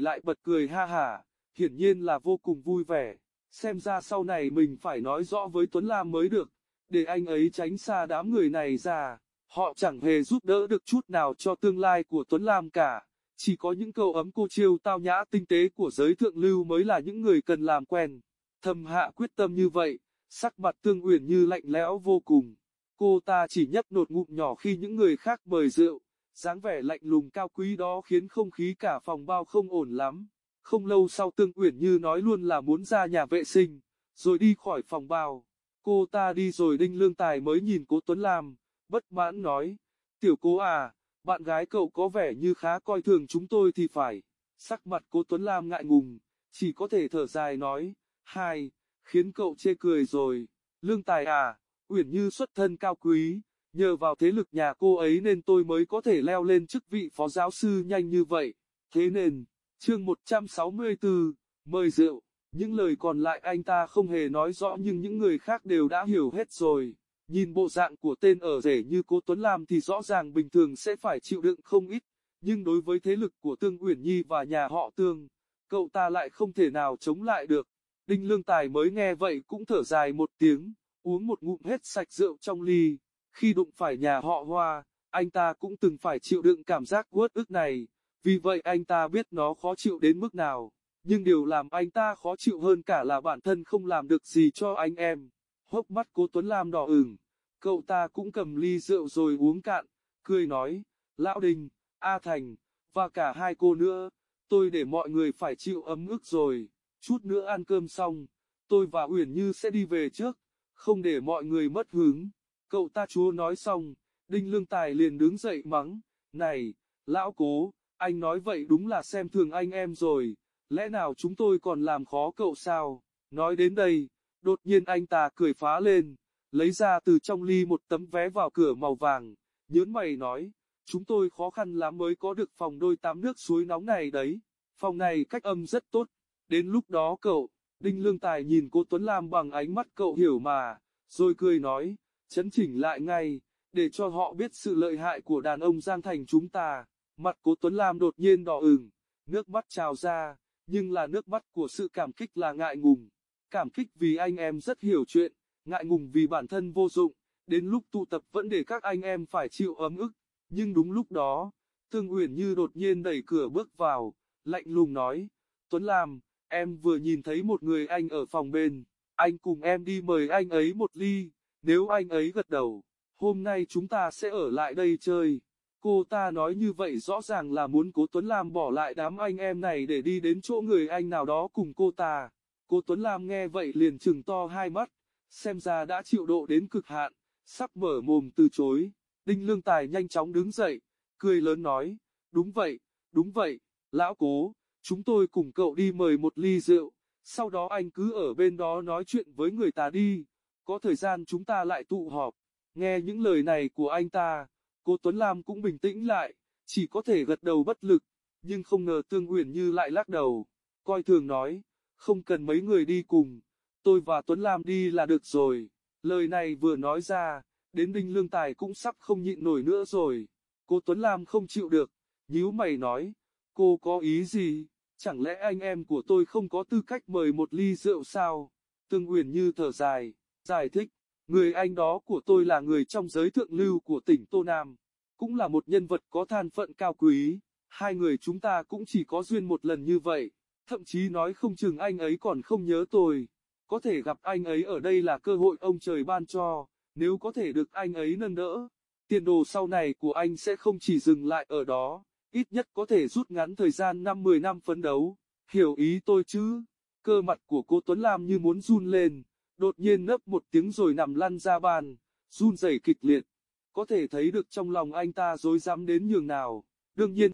lại bật cười ha hả, hiển nhiên là vô cùng vui vẻ. Xem ra sau này mình phải nói rõ với Tuấn Lam mới được, để anh ấy tránh xa đám người này ra. Họ chẳng hề giúp đỡ được chút nào cho tương lai của Tuấn Lam cả. Chỉ có những câu ấm cô chiêu tao nhã tinh tế của giới thượng lưu mới là những người cần làm quen. Thầm hạ quyết tâm như vậy, sắc mặt tương uyển như lạnh lẽo vô cùng. Cô ta chỉ nhấp nột ngụm nhỏ khi những người khác mời rượu, dáng vẻ lạnh lùng cao quý đó khiến không khí cả phòng bao không ổn lắm. Không lâu sau Tương Uyển Như nói luôn là muốn ra nhà vệ sinh, rồi đi khỏi phòng bao. Cô ta đi rồi Đinh Lương Tài mới nhìn cố Tuấn Lam, bất mãn nói, tiểu cố à, bạn gái cậu có vẻ như khá coi thường chúng tôi thì phải. Sắc mặt cố Tuấn Lam ngại ngùng, chỉ có thể thở dài nói, hai, khiến cậu chê cười rồi. Lương Tài à, Uyển Như xuất thân cao quý, nhờ vào thế lực nhà cô ấy nên tôi mới có thể leo lên chức vị phó giáo sư nhanh như vậy. Thế nên, chương 164, mời rượu, những lời còn lại anh ta không hề nói rõ nhưng những người khác đều đã hiểu hết rồi. Nhìn bộ dạng của tên ở rể như cố Tuấn Lam thì rõ ràng bình thường sẽ phải chịu đựng không ít, nhưng đối với thế lực của Tương Uyển Nhi và nhà họ Tương, cậu ta lại không thể nào chống lại được. Đinh Lương Tài mới nghe vậy cũng thở dài một tiếng, uống một ngụm hết sạch rượu trong ly. Khi đụng phải nhà họ Hoa, anh ta cũng từng phải chịu đựng cảm giác uất ức này, vì vậy anh ta biết nó khó chịu đến mức nào. Nhưng điều làm anh ta khó chịu hơn cả là bản thân không làm được gì cho anh em. Hốc mắt cố Tuấn Lam đỏ ửng, cậu ta cũng cầm ly rượu rồi uống cạn, cười nói, Lão Đình, A Thành, và cả hai cô nữa, tôi để mọi người phải chịu ấm ức rồi, chút nữa ăn cơm xong, tôi và Uyển Như sẽ đi về trước, không để mọi người mất hứng. Cậu ta chúa nói xong, Đinh Lương Tài liền đứng dậy mắng, này, lão cố, anh nói vậy đúng là xem thường anh em rồi, lẽ nào chúng tôi còn làm khó cậu sao? Nói đến đây, đột nhiên anh ta cười phá lên, lấy ra từ trong ly một tấm vé vào cửa màu vàng, nhớn mày nói, chúng tôi khó khăn lắm mới có được phòng đôi tắm nước suối nóng này đấy, phòng này cách âm rất tốt, đến lúc đó cậu, Đinh Lương Tài nhìn cô Tuấn Lam bằng ánh mắt cậu hiểu mà, rồi cười nói, chấn chỉnh lại ngay, để cho họ biết sự lợi hại của đàn ông Giang Thành chúng ta. Mặt cố Tuấn Lam đột nhiên đỏ ửng, nước mắt trào ra, nhưng là nước mắt của sự cảm kích là ngại ngùng. Cảm kích vì anh em rất hiểu chuyện, ngại ngùng vì bản thân vô dụng, đến lúc tụ tập vẫn để các anh em phải chịu ấm ức. Nhưng đúng lúc đó, Tương Uyển Như đột nhiên đẩy cửa bước vào, lạnh lùng nói, Tuấn Lam, em vừa nhìn thấy một người anh ở phòng bên, anh cùng em đi mời anh ấy một ly, nếu anh ấy gật đầu, hôm nay chúng ta sẽ ở lại đây chơi. Cô ta nói như vậy rõ ràng là muốn cố Tuấn Lam bỏ lại đám anh em này để đi đến chỗ người anh nào đó cùng cô ta. Cô Tuấn Lam nghe vậy liền trừng to hai mắt, xem ra đã chịu độ đến cực hạn, sắp mở mồm từ chối. Đinh Lương Tài nhanh chóng đứng dậy, cười lớn nói, đúng vậy, đúng vậy, lão cố, chúng tôi cùng cậu đi mời một ly rượu, sau đó anh cứ ở bên đó nói chuyện với người ta đi, có thời gian chúng ta lại tụ họp. Nghe những lời này của anh ta, cô Tuấn Lam cũng bình tĩnh lại, chỉ có thể gật đầu bất lực, nhưng không ngờ Tương Uyển Như lại lắc đầu, coi thường nói, không cần mấy người đi cùng, tôi và Tuấn Lam đi là được rồi. Lời này vừa nói ra, đến Đinh Lương Tài cũng sắp không nhịn nổi nữa rồi. Cô Tuấn Lam không chịu được, nhíu mày nói, cô có ý gì? Chẳng lẽ anh em của tôi không có tư cách mời một ly rượu sao? Tương Uyển Như thở dài, giải thích, người anh đó của tôi là người trong giới thượng lưu của tỉnh Tô Nam, cũng là một nhân vật có than phận cao quý, hai người chúng ta cũng chỉ có duyên một lần như vậy, thậm chí nói không chừng anh ấy còn không nhớ tôi, có thể gặp anh ấy ở đây là cơ hội ông trời ban cho, nếu có thể được anh ấy nâng đỡ, tiền đồ sau này của anh sẽ không chỉ dừng lại ở đó ít nhất có thể rút ngắn thời gian 5-10 năm phấn đấu, hiểu ý tôi chứ? Cơ mặt của cô Tuấn Lam như muốn run lên, đột nhiên nấp một tiếng rồi nằm lăn ra bàn, run rẩy kịch liệt. Có thể thấy được trong lòng anh ta dối dám đến nhường nào, đương nhiên.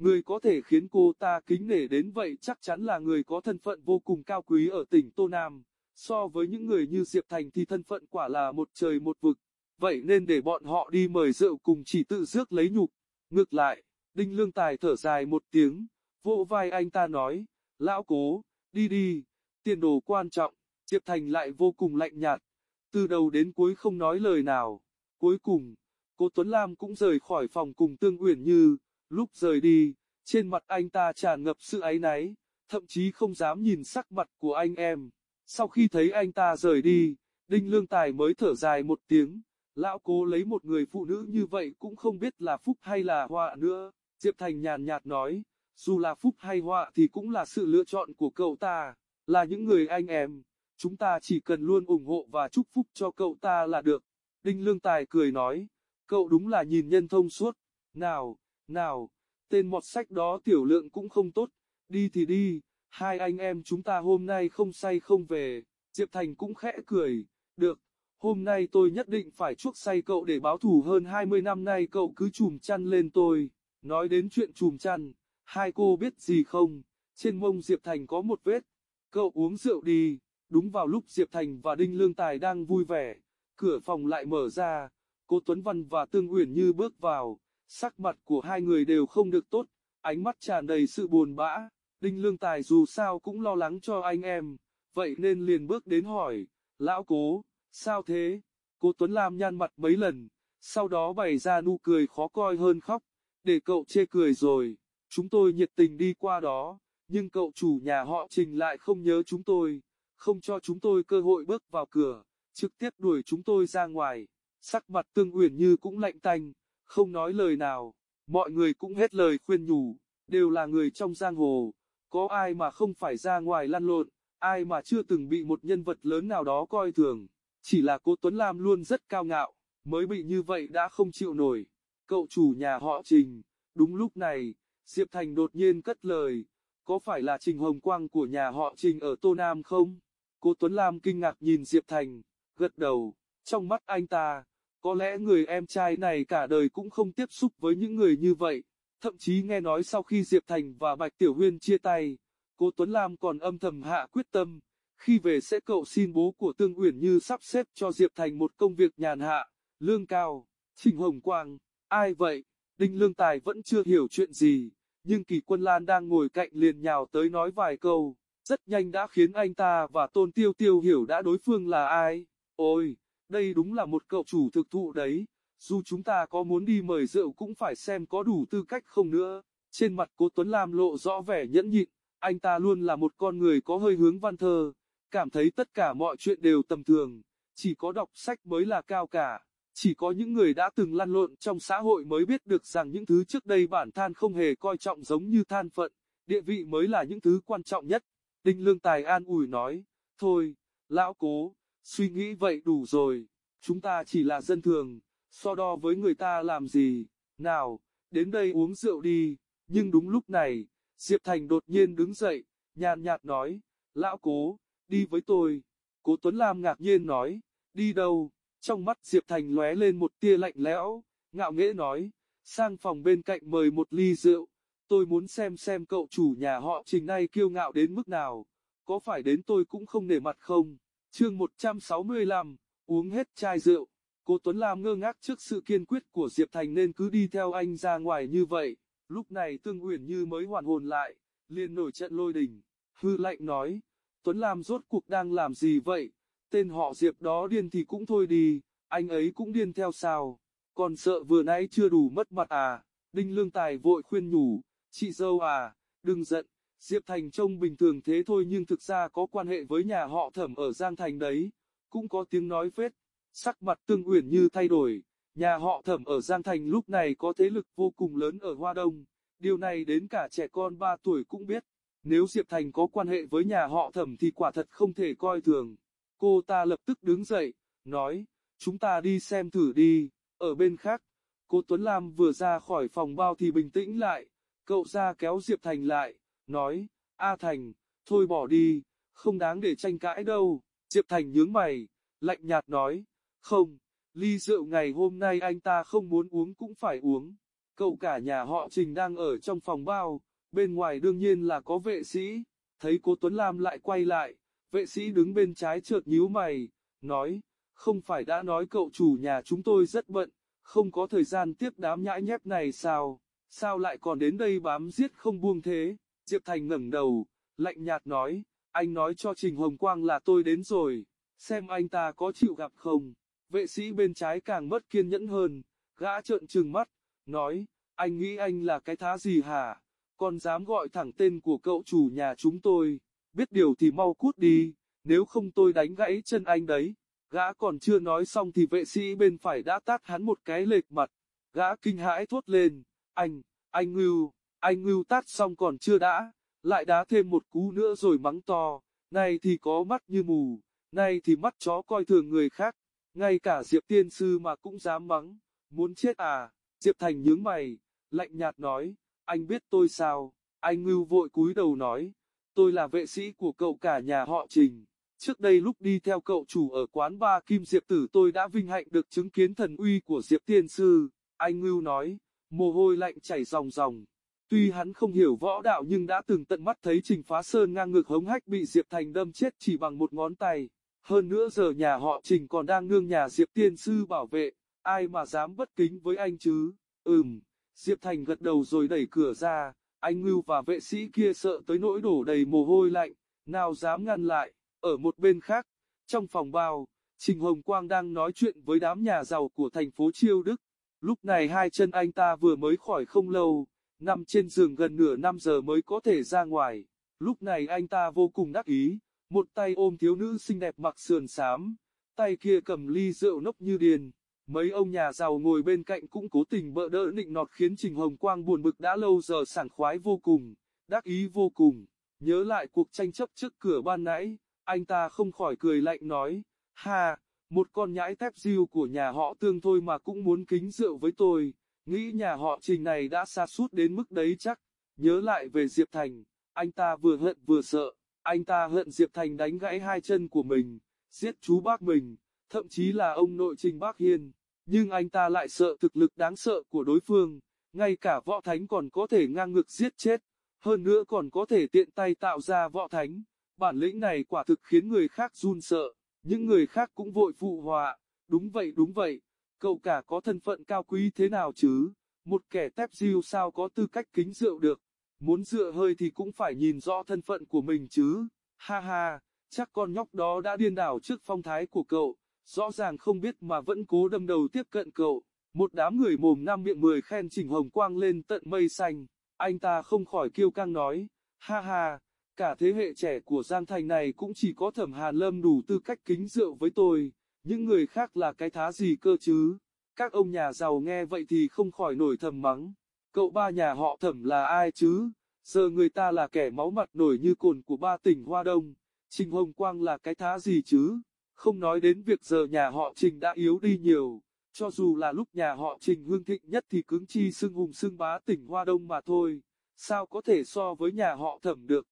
Người có thể khiến cô ta kính nể đến vậy chắc chắn là người có thân phận vô cùng cao quý ở tỉnh Tô Nam. So với những người như Diệp Thành thì thân phận quả là một trời một vực vậy nên để bọn họ đi mời rượu cùng chỉ tự rước lấy nhục. Ngược lại, Đinh Lương Tài thở dài một tiếng, vỗ vai anh ta nói, lão cố, đi đi, tiền đồ quan trọng, Diệp Thành lại vô cùng lạnh nhạt, từ đầu đến cuối không nói lời nào. Cuối cùng, cô Tuấn Lam cũng rời khỏi phòng cùng Tương Uyển Như, lúc rời đi, trên mặt anh ta tràn ngập sự áy náy, thậm chí không dám nhìn sắc mặt của anh em. Sau khi thấy anh ta rời đi, Đinh Lương Tài mới thở dài một tiếng, Lão cố lấy một người phụ nữ như vậy cũng không biết là phúc hay là họa nữa. Diệp Thành nhàn nhạt nói, dù là phúc hay họa thì cũng là sự lựa chọn của cậu ta, là những người anh em. Chúng ta chỉ cần luôn ủng hộ và chúc phúc cho cậu ta là được. Đinh Lương Tài cười nói, cậu đúng là nhìn nhân thông suốt. Nào, nào, tên mọt sách đó tiểu lượng cũng không tốt, đi thì đi, hai anh em chúng ta hôm nay không say không về. Diệp Thành cũng khẽ cười, được, Hôm nay tôi nhất định phải chuốc say cậu để báo thù hơn 20 năm nay cậu cứ chùm chăn lên tôi. Nói đến chuyện chùm chăn, hai cô biết gì không, trên mông Diệp Thành có một vết. Cậu uống rượu đi, đúng vào lúc Diệp Thành và Đinh Lương Tài đang vui vẻ, cửa phòng lại mở ra, cô Tuấn Văn và Tương Uyển Như bước vào, sắc mặt của hai người đều không được tốt, ánh mắt tràn đầy sự buồn bã. Đinh Lương Tài dù sao cũng lo lắng cho anh em, vậy nên liền bước đến hỏi, lão cố, Sao thế? Cô Tuấn Lam nhăn mặt mấy lần, sau đó bày ra nụ cười khó coi hơn khóc, để cậu chê cười rồi, chúng tôi nhiệt tình đi qua đó, nhưng cậu chủ nhà họ Trình lại không nhớ chúng tôi, không cho chúng tôi cơ hội bước vào cửa, trực tiếp đuổi chúng tôi ra ngoài, sắc mặt Tương Uyển Như cũng lạnh tanh, không nói lời nào, mọi người cũng hết lời khuyên nhủ, đều là người trong giang hồ, có ai mà không phải ra ngoài lăn lộn, ai mà chưa từng bị một nhân vật lớn nào đó coi thường. Chỉ là cô Tuấn Lam luôn rất cao ngạo, mới bị như vậy đã không chịu nổi. Cậu chủ nhà họ Trình, đúng lúc này, Diệp Thành đột nhiên cất lời, có phải là Trình Hồng Quang của nhà họ Trình ở Tô Nam không? Cô Tuấn Lam kinh ngạc nhìn Diệp Thành, gật đầu, trong mắt anh ta, có lẽ người em trai này cả đời cũng không tiếp xúc với những người như vậy. Thậm chí nghe nói sau khi Diệp Thành và Bạch Tiểu Huyên chia tay, cô Tuấn Lam còn âm thầm hạ quyết tâm, khi về sẽ cậu xin bố của Tương Uyển Như sắp xếp cho Diệp Thành một công việc nhàn hạ, lương cao, Trình Hồng Quang, ai vậy? Đinh Lương Tài vẫn chưa hiểu chuyện gì, nhưng Kỳ Quân Lan đang ngồi cạnh liền nhào tới nói vài câu, rất nhanh đã khiến anh ta và Tôn Tiêu Tiêu hiểu đã đối phương là ai. Ôi, đây đúng là một cậu chủ thực thụ đấy, dù chúng ta có muốn đi mời rượu cũng phải xem có đủ tư cách không nữa. Trên mặt cố Tuấn Lam lộ rõ vẻ nhẫn nhịn, anh ta luôn là một con người có hơi hướng văn thơ, cảm thấy tất cả mọi chuyện đều tầm thường, chỉ có đọc sách mới là cao cả. Chỉ có những người đã từng lăn lộn trong xã hội mới biết được rằng những thứ trước đây bản than không hề coi trọng giống như than phận, địa vị mới là những thứ quan trọng nhất. Đinh Lương Tài an ủi nói, thôi, lão cố, suy nghĩ vậy đủ rồi, chúng ta chỉ là dân thường, so đo với người ta làm gì, nào, đến đây uống rượu đi, nhưng đúng lúc này, Diệp Thành đột nhiên đứng dậy, nhàn nhạt nói, lão cố, đi với tôi. Cố Tuấn Lam ngạc nhiên nói, đi đâu? Trong mắt Diệp Thành lóe lên một tia lạnh lẽo, ngạo nghễ nói, sang phòng bên cạnh mời một ly rượu, tôi muốn xem xem cậu chủ nhà họ trình nay kiêu ngạo đến mức nào, có phải đến tôi cũng không nể mặt không? Chương 165, uống hết chai rượu, cô Tuấn Lam ngơ ngác trước sự kiên quyết của Diệp Thành nên cứ đi theo anh ra ngoài như vậy, lúc này Tương Uyển Như mới hoàn hồn lại, liền nổi trận lôi đình, hư lạnh nói, Tuấn Lam rốt cuộc đang làm gì vậy? Tên họ Diệp đó điên thì cũng thôi đi, anh ấy cũng điên theo sao? Còn sợ vừa nãy chưa đủ mất mặt à? Đinh Lương Tài vội khuyên nhủ, chị dâu à, đừng giận, Diệp Thành trông bình thường thế thôi nhưng thực ra có quan hệ với nhà họ thẩm ở Giang Thành đấy, cũng có tiếng nói phết, sắc mặt tương uyển như thay đổi, nhà họ thẩm ở Giang Thành lúc này có thế lực vô cùng lớn ở Hoa Đông, điều này đến cả trẻ con 3 tuổi cũng biết, nếu Diệp Thành có quan hệ với nhà họ thẩm thì quả thật không thể coi thường. Cô ta lập tức đứng dậy, nói, chúng ta đi xem thử đi, ở bên khác, cô Tuấn Lam vừa ra khỏi phòng bao thì bình tĩnh lại, cậu ra kéo Diệp Thành lại, nói, A Thành, thôi bỏ đi, không đáng để tranh cãi đâu, Diệp Thành nhướng mày, lạnh nhạt nói, không, ly rượu ngày hôm nay anh ta không muốn uống cũng phải uống, cậu cả nhà họ Trình đang ở trong phòng bao, bên ngoài đương nhiên là có vệ sĩ, thấy cô Tuấn Lam lại quay lại, vệ sĩ đứng bên trái chợt nhíu mày, nói, không phải đã nói cậu chủ nhà chúng tôi rất bận, không có thời gian tiếp đám nhãi nhép này sao, sao lại còn đến đây bám giết không buông thế, Diệp Thành ngẩng đầu, lạnh nhạt nói, anh nói cho Trình Hồng Quang là tôi đến rồi, xem anh ta có chịu gặp không, vệ sĩ bên trái càng mất kiên nhẫn hơn, gã trợn trừng mắt, nói, anh nghĩ anh là cái thá gì hả, còn dám gọi thẳng tên của cậu chủ nhà chúng tôi, biết điều thì mau cút đi, nếu không tôi đánh gãy chân anh đấy. Gã còn chưa nói xong thì vệ sĩ bên phải đã tát hắn một cái lệch mặt. Gã kinh hãi thốt lên, anh, anh ngưu, anh ngưu tát xong còn chưa đã, lại đá thêm một cú nữa rồi mắng to, này thì có mắt như mù, này thì mắt chó coi thường người khác, ngay cả Diệp tiên sư mà cũng dám mắng, muốn chết à, Diệp Thành nhướng mày, lạnh nhạt nói, anh biết tôi sao, anh ngưu vội cúi đầu nói, tôi là vệ sĩ của cậu cả nhà họ Trình. Trước đây lúc đi theo cậu chủ ở quán ba Kim Diệp Tử tôi đã vinh hạnh được chứng kiến thần uy của Diệp Tiên Sư, anh Ngưu nói, mồ hôi lạnh chảy ròng ròng. Tuy hắn không hiểu võ đạo nhưng đã từng tận mắt thấy Trình Phá Sơn ngang ngược hống hách bị Diệp Thành đâm chết chỉ bằng một ngón tay. Hơn nữa giờ nhà họ Trình còn đang nương nhà Diệp Tiên Sư bảo vệ, ai mà dám bất kính với anh chứ, ừm, Diệp Thành gật đầu rồi đẩy cửa ra, anh Ngưu và vệ sĩ kia sợ tới nỗi đổ đầy mồ hôi lạnh, nào dám ngăn lại. Ở một bên khác, trong phòng bao, Trình Hồng Quang đang nói chuyện với đám nhà giàu của thành phố Chiêu Đức. Lúc này hai chân anh ta vừa mới khỏi không lâu, nằm trên giường gần nửa năm giờ mới có thể ra ngoài. Lúc này anh ta vô cùng đắc ý, một tay ôm thiếu nữ xinh đẹp mặc sườn xám, tay kia cầm ly rượu nốc như điên. Mấy ông nhà giàu ngồi bên cạnh cũng cố tình bợ đỡ nịnh nọt khiến Trình Hồng Quang buồn bực đã lâu giờ sảng khoái vô cùng, đắc ý vô cùng. Nhớ lại cuộc tranh chấp trước cửa ban nãy, anh ta không khỏi cười lạnh nói, ha, một con nhãi tép diêu của nhà họ tương thôi mà cũng muốn kính rượu với tôi, nghĩ nhà họ trình này đã xa suốt đến mức đấy chắc, nhớ lại về Diệp Thành, anh ta vừa hận vừa sợ, anh ta hận Diệp Thành đánh gãy hai chân của mình, giết chú bác mình, thậm chí là ông nội trình bác Hiên, nhưng anh ta lại sợ thực lực đáng sợ của đối phương, ngay cả võ thánh còn có thể ngang ngược giết chết, hơn nữa còn có thể tiện tay tạo ra võ thánh. Bản lĩnh này quả thực khiến người khác run sợ, những người khác cũng vội phụ họa, đúng vậy đúng vậy, cậu cả có thân phận cao quý thế nào chứ, một kẻ tép diêu sao có tư cách kính rượu được, muốn dựa hơi thì cũng phải nhìn rõ thân phận của mình chứ, ha ha, chắc con nhóc đó đã điên đảo trước phong thái của cậu, rõ ràng không biết mà vẫn cố đâm đầu tiếp cận cậu, một đám người mồm năm miệng mười khen Trình Hồng Quang lên tận mây xanh, anh ta không khỏi kiêu căng nói, ha ha, Cả thế hệ trẻ của Giang Thành này cũng chỉ có thẩm Hàn Lâm đủ tư cách kính rượu với tôi, những người khác là cái thá gì cơ chứ. Các ông nhà giàu nghe vậy thì không khỏi nổi thầm mắng. Cậu ba nhà họ thẩm là ai chứ? Giờ người ta là kẻ máu mặt nổi như cồn của ba tỉnh Hoa Đông. Trình Hồng Quang là cái thá gì chứ? Không nói đến việc giờ nhà họ Trình đã yếu đi nhiều. Cho dù là lúc nhà họ Trình hương thịnh nhất thì cứng chi xưng hùng xưng bá tỉnh Hoa Đông mà thôi. Sao có thể so với nhà họ thẩm được?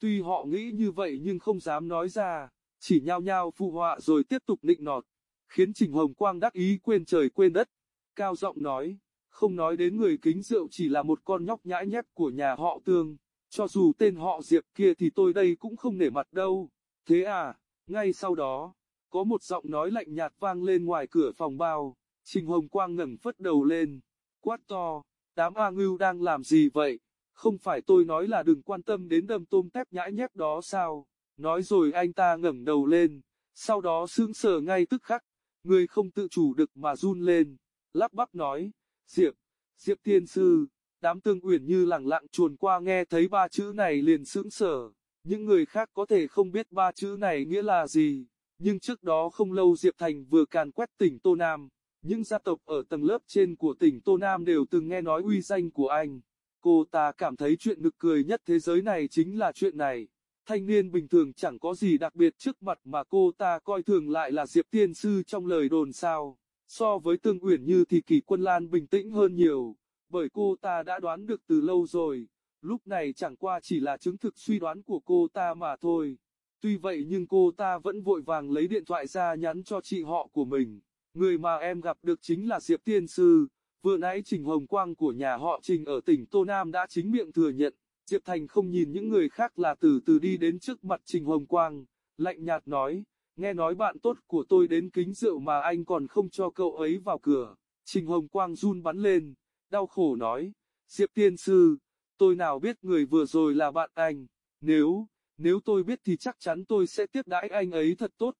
Tuy họ nghĩ như vậy nhưng không dám nói ra, chỉ nhao nhao phụ họa rồi tiếp tục nịnh nọt, khiến Trình Hồng Quang đắc ý quên trời quên đất. Cao giọng nói, không nói đến người kính rượu chỉ là một con nhóc nhãi nhép của nhà họ Tương, cho dù tên họ Diệp kia thì tôi đây cũng không nể mặt đâu. Thế à, ngay sau đó, có một giọng nói lạnh nhạt vang lên ngoài cửa phòng bao, Trình Hồng Quang ngẩng phất đầu lên, quát to, đám A Ngưu đang làm gì vậy? Không phải tôi nói là đừng quan tâm đến đâm tôm tép nhãi nhép đó sao? Nói rồi anh ta ngẩng đầu lên, sau đó sững sờ ngay tức khắc, người không tự chủ được mà run lên, lắp bắp nói, Diệp, Diệp tiên sư, đám tương uyển như lẳng lặng chuồn qua nghe thấy ba chữ này liền sững sờ, những người khác có thể không biết ba chữ này nghĩa là gì, nhưng trước đó không lâu Diệp Thành vừa càn quét tỉnh Tô Nam, những gia tộc ở tầng lớp trên của tỉnh Tô Nam đều từng nghe nói uy danh của anh. Cô ta cảm thấy chuyện nực cười nhất thế giới này chính là chuyện này. Thanh niên bình thường chẳng có gì đặc biệt trước mặt mà cô ta coi thường lại là Diệp Tiên Sư trong lời đồn sao. So với Tương Uyển Như thì Kỳ Quân Lan bình tĩnh hơn nhiều, bởi cô ta đã đoán được từ lâu rồi, lúc này chẳng qua chỉ là chứng thực suy đoán của cô ta mà thôi. Tuy vậy nhưng cô ta vẫn vội vàng lấy điện thoại ra nhắn cho chị họ của mình. Người mà em gặp được chính là Diệp Tiên Sư, vừa nãy Trình Hồng Quang của nhà họ Trình ở tỉnh Tô Nam đã chính miệng thừa nhận. Diệp Thành không nhìn những người khác là từ từ đi đến trước mặt Trình Hồng Quang, lạnh nhạt nói, nghe nói bạn tốt của tôi đến kính rượu mà anh còn không cho cậu ấy vào cửa. Trình Hồng Quang run bắn lên, đau khổ nói, Diệp Tiên Sư, tôi nào biết người vừa rồi là bạn anh, nếu, nếu tôi biết thì chắc chắn tôi sẽ tiếp đãi anh ấy thật tốt.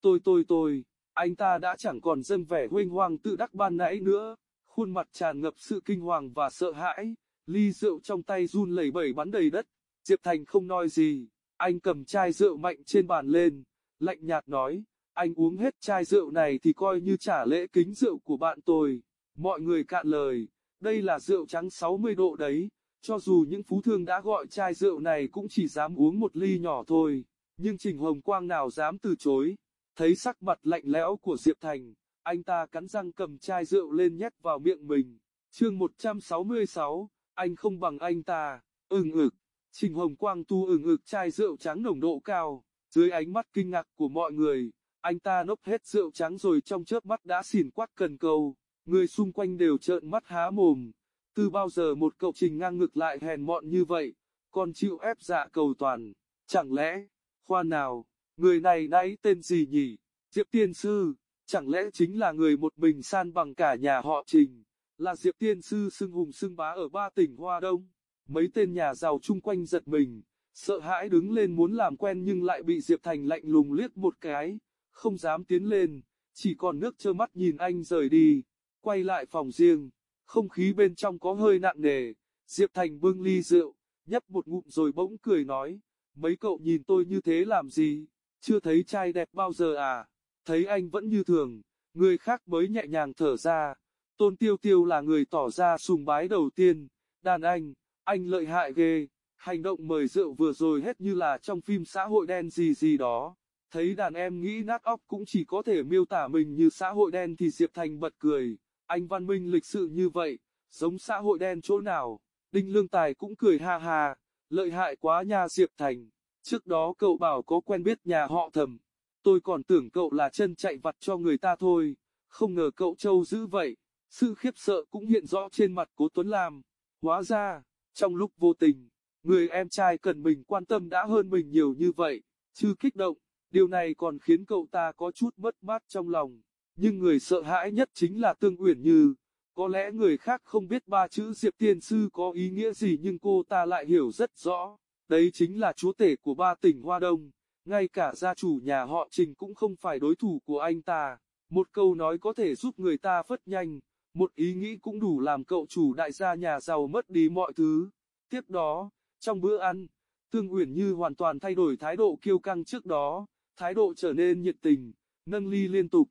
Tôi tôi tôi, anh ta đã chẳng còn dân vẻ huênh hoang tự đắc ban nãy nữa, khuôn mặt tràn ngập sự kinh hoàng và sợ hãi, ly rượu trong tay run lẩy bẩy bắn đầy đất. Diệp Thành không nói gì, anh cầm chai rượu mạnh trên bàn lên, lạnh nhạt nói, anh uống hết chai rượu này thì coi như trả lễ kính rượu của bạn tôi. Mọi người cạn lời, đây là rượu trắng 60 độ đấy, cho dù những phú thương đã gọi chai rượu này cũng chỉ dám uống một ly nhỏ thôi, nhưng Trình Hồng Quang nào dám từ chối. Thấy sắc mặt lạnh lẽo của Diệp Thành, anh ta cắn răng cầm chai rượu lên nhét vào miệng mình. Chương 166, anh không bằng anh ta, ừ ưng ực. Trình Hồng Quang tu ừ ưng ực chai rượu trắng nồng độ cao, dưới ánh mắt kinh ngạc của mọi người, anh ta nốc hết rượu trắng rồi trong chớp mắt đã xỉn quát cần câu, người xung quanh đều trợn mắt há mồm. Từ bao giờ một cậu trình ngang ngực lại hèn mọn như vậy, còn chịu ép dạ cầu toàn, chẳng lẽ, khoan nào, người này nãy tên gì nhỉ, Diệp Tiên Sư, chẳng lẽ chính là người một mình san bằng cả nhà họ trình, là Diệp Tiên Sư xưng hùng xưng bá ở ba tỉnh Hoa Đông, mấy tên nhà giàu chung quanh giật mình, sợ hãi đứng lên muốn làm quen nhưng lại bị Diệp Thành lạnh lùng liếc một cái, không dám tiến lên, chỉ còn nước trơ mắt nhìn anh rời đi, quay lại phòng riêng. Không khí bên trong có hơi nặng nề, Diệp Thành bưng ly rượu, nhấp một ngụm rồi bỗng cười nói, mấy cậu nhìn tôi như thế làm gì, chưa thấy trai đẹp bao giờ à, thấy anh vẫn như thường, người khác mới nhẹ nhàng thở ra, tôn tiêu tiêu là người tỏ ra sùng bái đầu tiên, đàn anh, anh lợi hại ghê, hành động mời rượu vừa rồi hết như là trong phim xã hội đen gì gì đó. Thấy đàn em nghĩ nát óc cũng chỉ có thể miêu tả mình như xã hội đen thì Diệp Thành bật cười. Anh văn minh lịch sự như vậy, giống xã hội đen chỗ nào, Đinh Lương Tài cũng cười ha ha, lợi hại quá nha Diệp Thành, trước đó cậu bảo có quen biết nhà họ thầm, tôi còn tưởng cậu là chân chạy vặt cho người ta thôi, không ngờ cậu trâu dữ vậy, sự khiếp sợ cũng hiện rõ trên mặt cố Tuấn Lam, hóa ra, trong lúc vô tình, người em trai cần mình quan tâm đã hơn mình nhiều như vậy, chứ kích động, điều này còn khiến cậu ta có chút mất mát trong lòng nhưng người sợ hãi nhất chính là Tương Uyển Như. Có lẽ người khác không biết ba chữ Diệp Tiên Sư có ý nghĩa gì nhưng cô ta lại hiểu rất rõ. Đấy chính là chúa tể của ba tỉnh Hoa Đông. Ngay cả gia chủ nhà họ Trình cũng không phải đối thủ của anh ta. Một câu nói có thể giúp người ta phất nhanh. Một ý nghĩ cũng đủ làm cậu chủ đại gia nhà giàu mất đi mọi thứ. Tiếp đó, trong bữa ăn, Tương Uyển Như hoàn toàn thay đổi thái độ kiêu căng trước đó. Thái độ trở nên nhiệt tình, nâng ly liên tục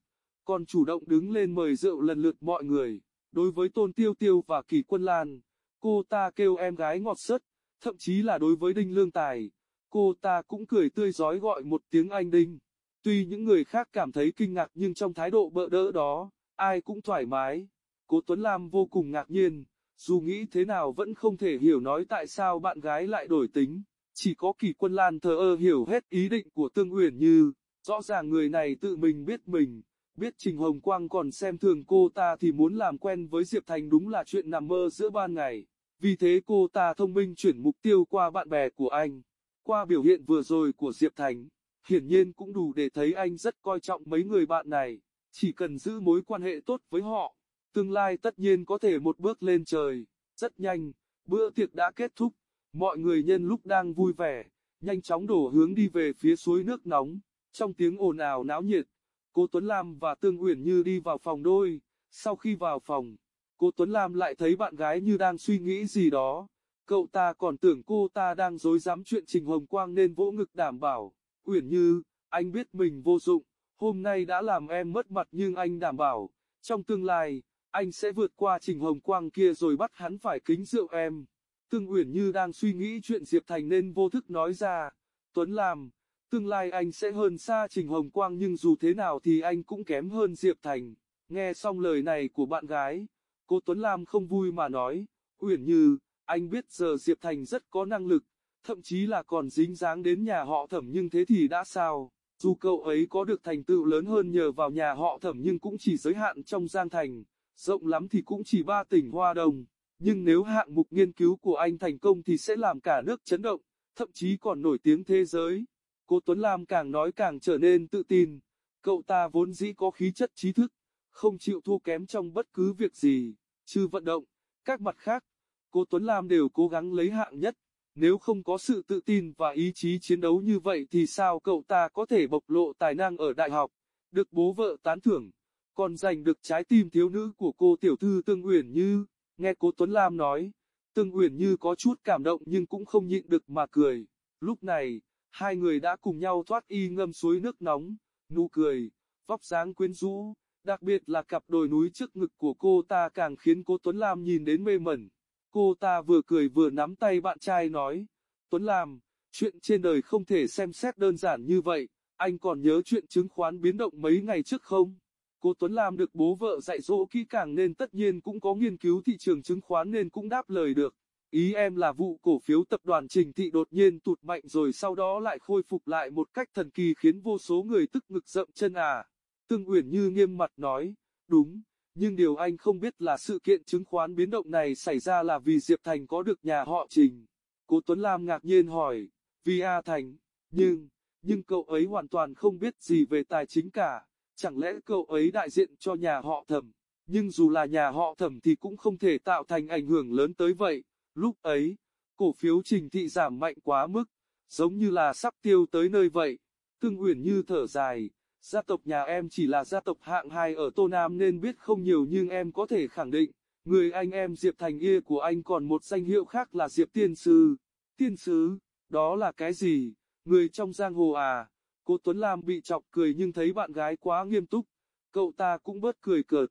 còn chủ động đứng lên mời rượu lần lượt mọi người. Đối với Tôn Tiêu Tiêu và Kỳ Quân Lan, cô ta kêu em gái ngọt sớt, thậm chí là đối với Đinh Lương Tài, cô ta cũng cười tươi giói gọi một tiếng anh Đinh. Tuy những người khác cảm thấy kinh ngạc nhưng trong thái độ bợ đỡ đó, ai cũng thoải mái. Cố Tuấn Lam vô cùng ngạc nhiên, dù nghĩ thế nào vẫn không thể hiểu nói tại sao bạn gái lại đổi tính. Chỉ có Kỳ Quân Lan thờ ơ hiểu hết ý định của Tương Uyển Như, rõ ràng người này tự mình biết mình Biết Trình Hồng Quang còn xem thường cô ta thì muốn làm quen với Diệp Thành đúng là chuyện nằm mơ giữa ban ngày. Vì thế cô ta thông minh chuyển mục tiêu qua bạn bè của anh. Qua biểu hiện vừa rồi của Diệp Thành, hiển nhiên cũng đủ để thấy anh rất coi trọng mấy người bạn này. Chỉ cần giữ mối quan hệ tốt với họ, tương lai tất nhiên có thể một bước lên trời. Rất nhanh, bữa tiệc đã kết thúc. Mọi người nhân lúc đang vui vẻ, nhanh chóng đổ hướng đi về phía suối nước nóng, trong tiếng ồn ào náo nhiệt, cô Tuấn Lam và Tương Uyển Như đi vào phòng đôi, sau khi vào phòng, cô Tuấn Lam lại thấy bạn gái như đang suy nghĩ gì đó, cậu ta còn tưởng cô ta đang dối dám chuyện Trình Hồng Quang nên vỗ ngực đảm bảo, Uyển Như, anh biết mình vô dụng, hôm nay đã làm em mất mặt nhưng anh đảm bảo, trong tương lai, anh sẽ vượt qua Trình Hồng Quang kia rồi bắt hắn phải kính rượu em. Tương Uyển Như đang suy nghĩ chuyện Diệp Thành nên vô thức nói ra, Tuấn Lam, tương lai anh sẽ hơn xa Trình Hồng Quang nhưng dù thế nào thì anh cũng kém hơn Diệp Thành. Nghe xong lời này của bạn gái, cô Tuấn Lam không vui mà nói, Uyển Như, anh biết giờ Diệp Thành rất có năng lực, thậm chí là còn dính dáng đến nhà họ thẩm nhưng thế thì đã sao? Dù cậu ấy có được thành tựu lớn hơn nhờ vào nhà họ thẩm nhưng cũng chỉ giới hạn trong Giang Thành, rộng lắm thì cũng chỉ ba tỉnh Hoa Đồng. Nhưng nếu hạng mục nghiên cứu của anh thành công thì sẽ làm cả nước chấn động, thậm chí còn nổi tiếng thế giới. Cô Tuấn Lam càng nói càng trở nên tự tin. Cậu ta vốn dĩ có khí chất trí thức, không chịu thua kém trong bất cứ việc gì, trừ vận động, các mặt khác. Cô Tuấn Lam đều cố gắng lấy hạng nhất. Nếu không có sự tự tin và ý chí chiến đấu như vậy thì sao cậu ta có thể bộc lộ tài năng ở đại học, được bố vợ tán thưởng, còn giành được trái tim thiếu nữ của cô tiểu thư Tương Uyển Như. Nghe cố Tuấn Lam nói, Tương Uyển Như có chút cảm động nhưng cũng không nhịn được mà cười. Lúc này, hai người đã cùng nhau thoát y ngâm suối nước nóng, nụ cười, vóc dáng quyến rũ, đặc biệt là cặp đồi núi trước ngực của cô ta càng khiến cố Tuấn Lam nhìn đến mê mẩn. Cô ta vừa cười vừa nắm tay bạn trai nói, Tuấn Lam, chuyện trên đời không thể xem xét đơn giản như vậy, anh còn nhớ chuyện chứng khoán biến động mấy ngày trước không? Cô Tuấn Lam được bố vợ dạy dỗ kỹ càng nên tất nhiên cũng có nghiên cứu thị trường chứng khoán nên cũng đáp lời được. Ý em là vụ cổ phiếu tập đoàn Trình Thị đột nhiên tụt mạnh rồi sau đó lại khôi phục lại một cách thần kỳ khiến vô số người tức ngực rậm chân à. Tương Uyển Như nghiêm mặt nói, đúng, nhưng điều anh không biết là sự kiện chứng khoán biến động này xảy ra là vì Diệp Thành có được nhà họ Trình. Cô Tuấn Lam ngạc nhiên hỏi, vì A Thành, nhưng, nhưng cậu ấy hoàn toàn không biết gì về tài chính cả chẳng lẽ cậu ấy đại diện cho nhà họ thẩm, nhưng dù là nhà họ thẩm thì cũng không thể tạo thành ảnh hưởng lớn tới vậy, lúc ấy, cổ phiếu trình thị giảm mạnh quá mức, giống như là sắp tiêu tới nơi vậy, tương uyển như thở dài, gia tộc nhà em chỉ là gia tộc hạng hai ở Tô Nam nên biết không nhiều nhưng em có thể khẳng định, người anh em Diệp Thành Yê của anh còn một danh hiệu khác là Diệp Tiên Sư, Tiên Sứ, đó là cái gì, người trong giang hồ à? Cô Tuấn Lam bị chọc cười nhưng thấy bạn gái quá nghiêm túc, cậu ta cũng bớt cười cợt.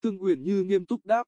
Tương Uyển Như nghiêm túc đáp,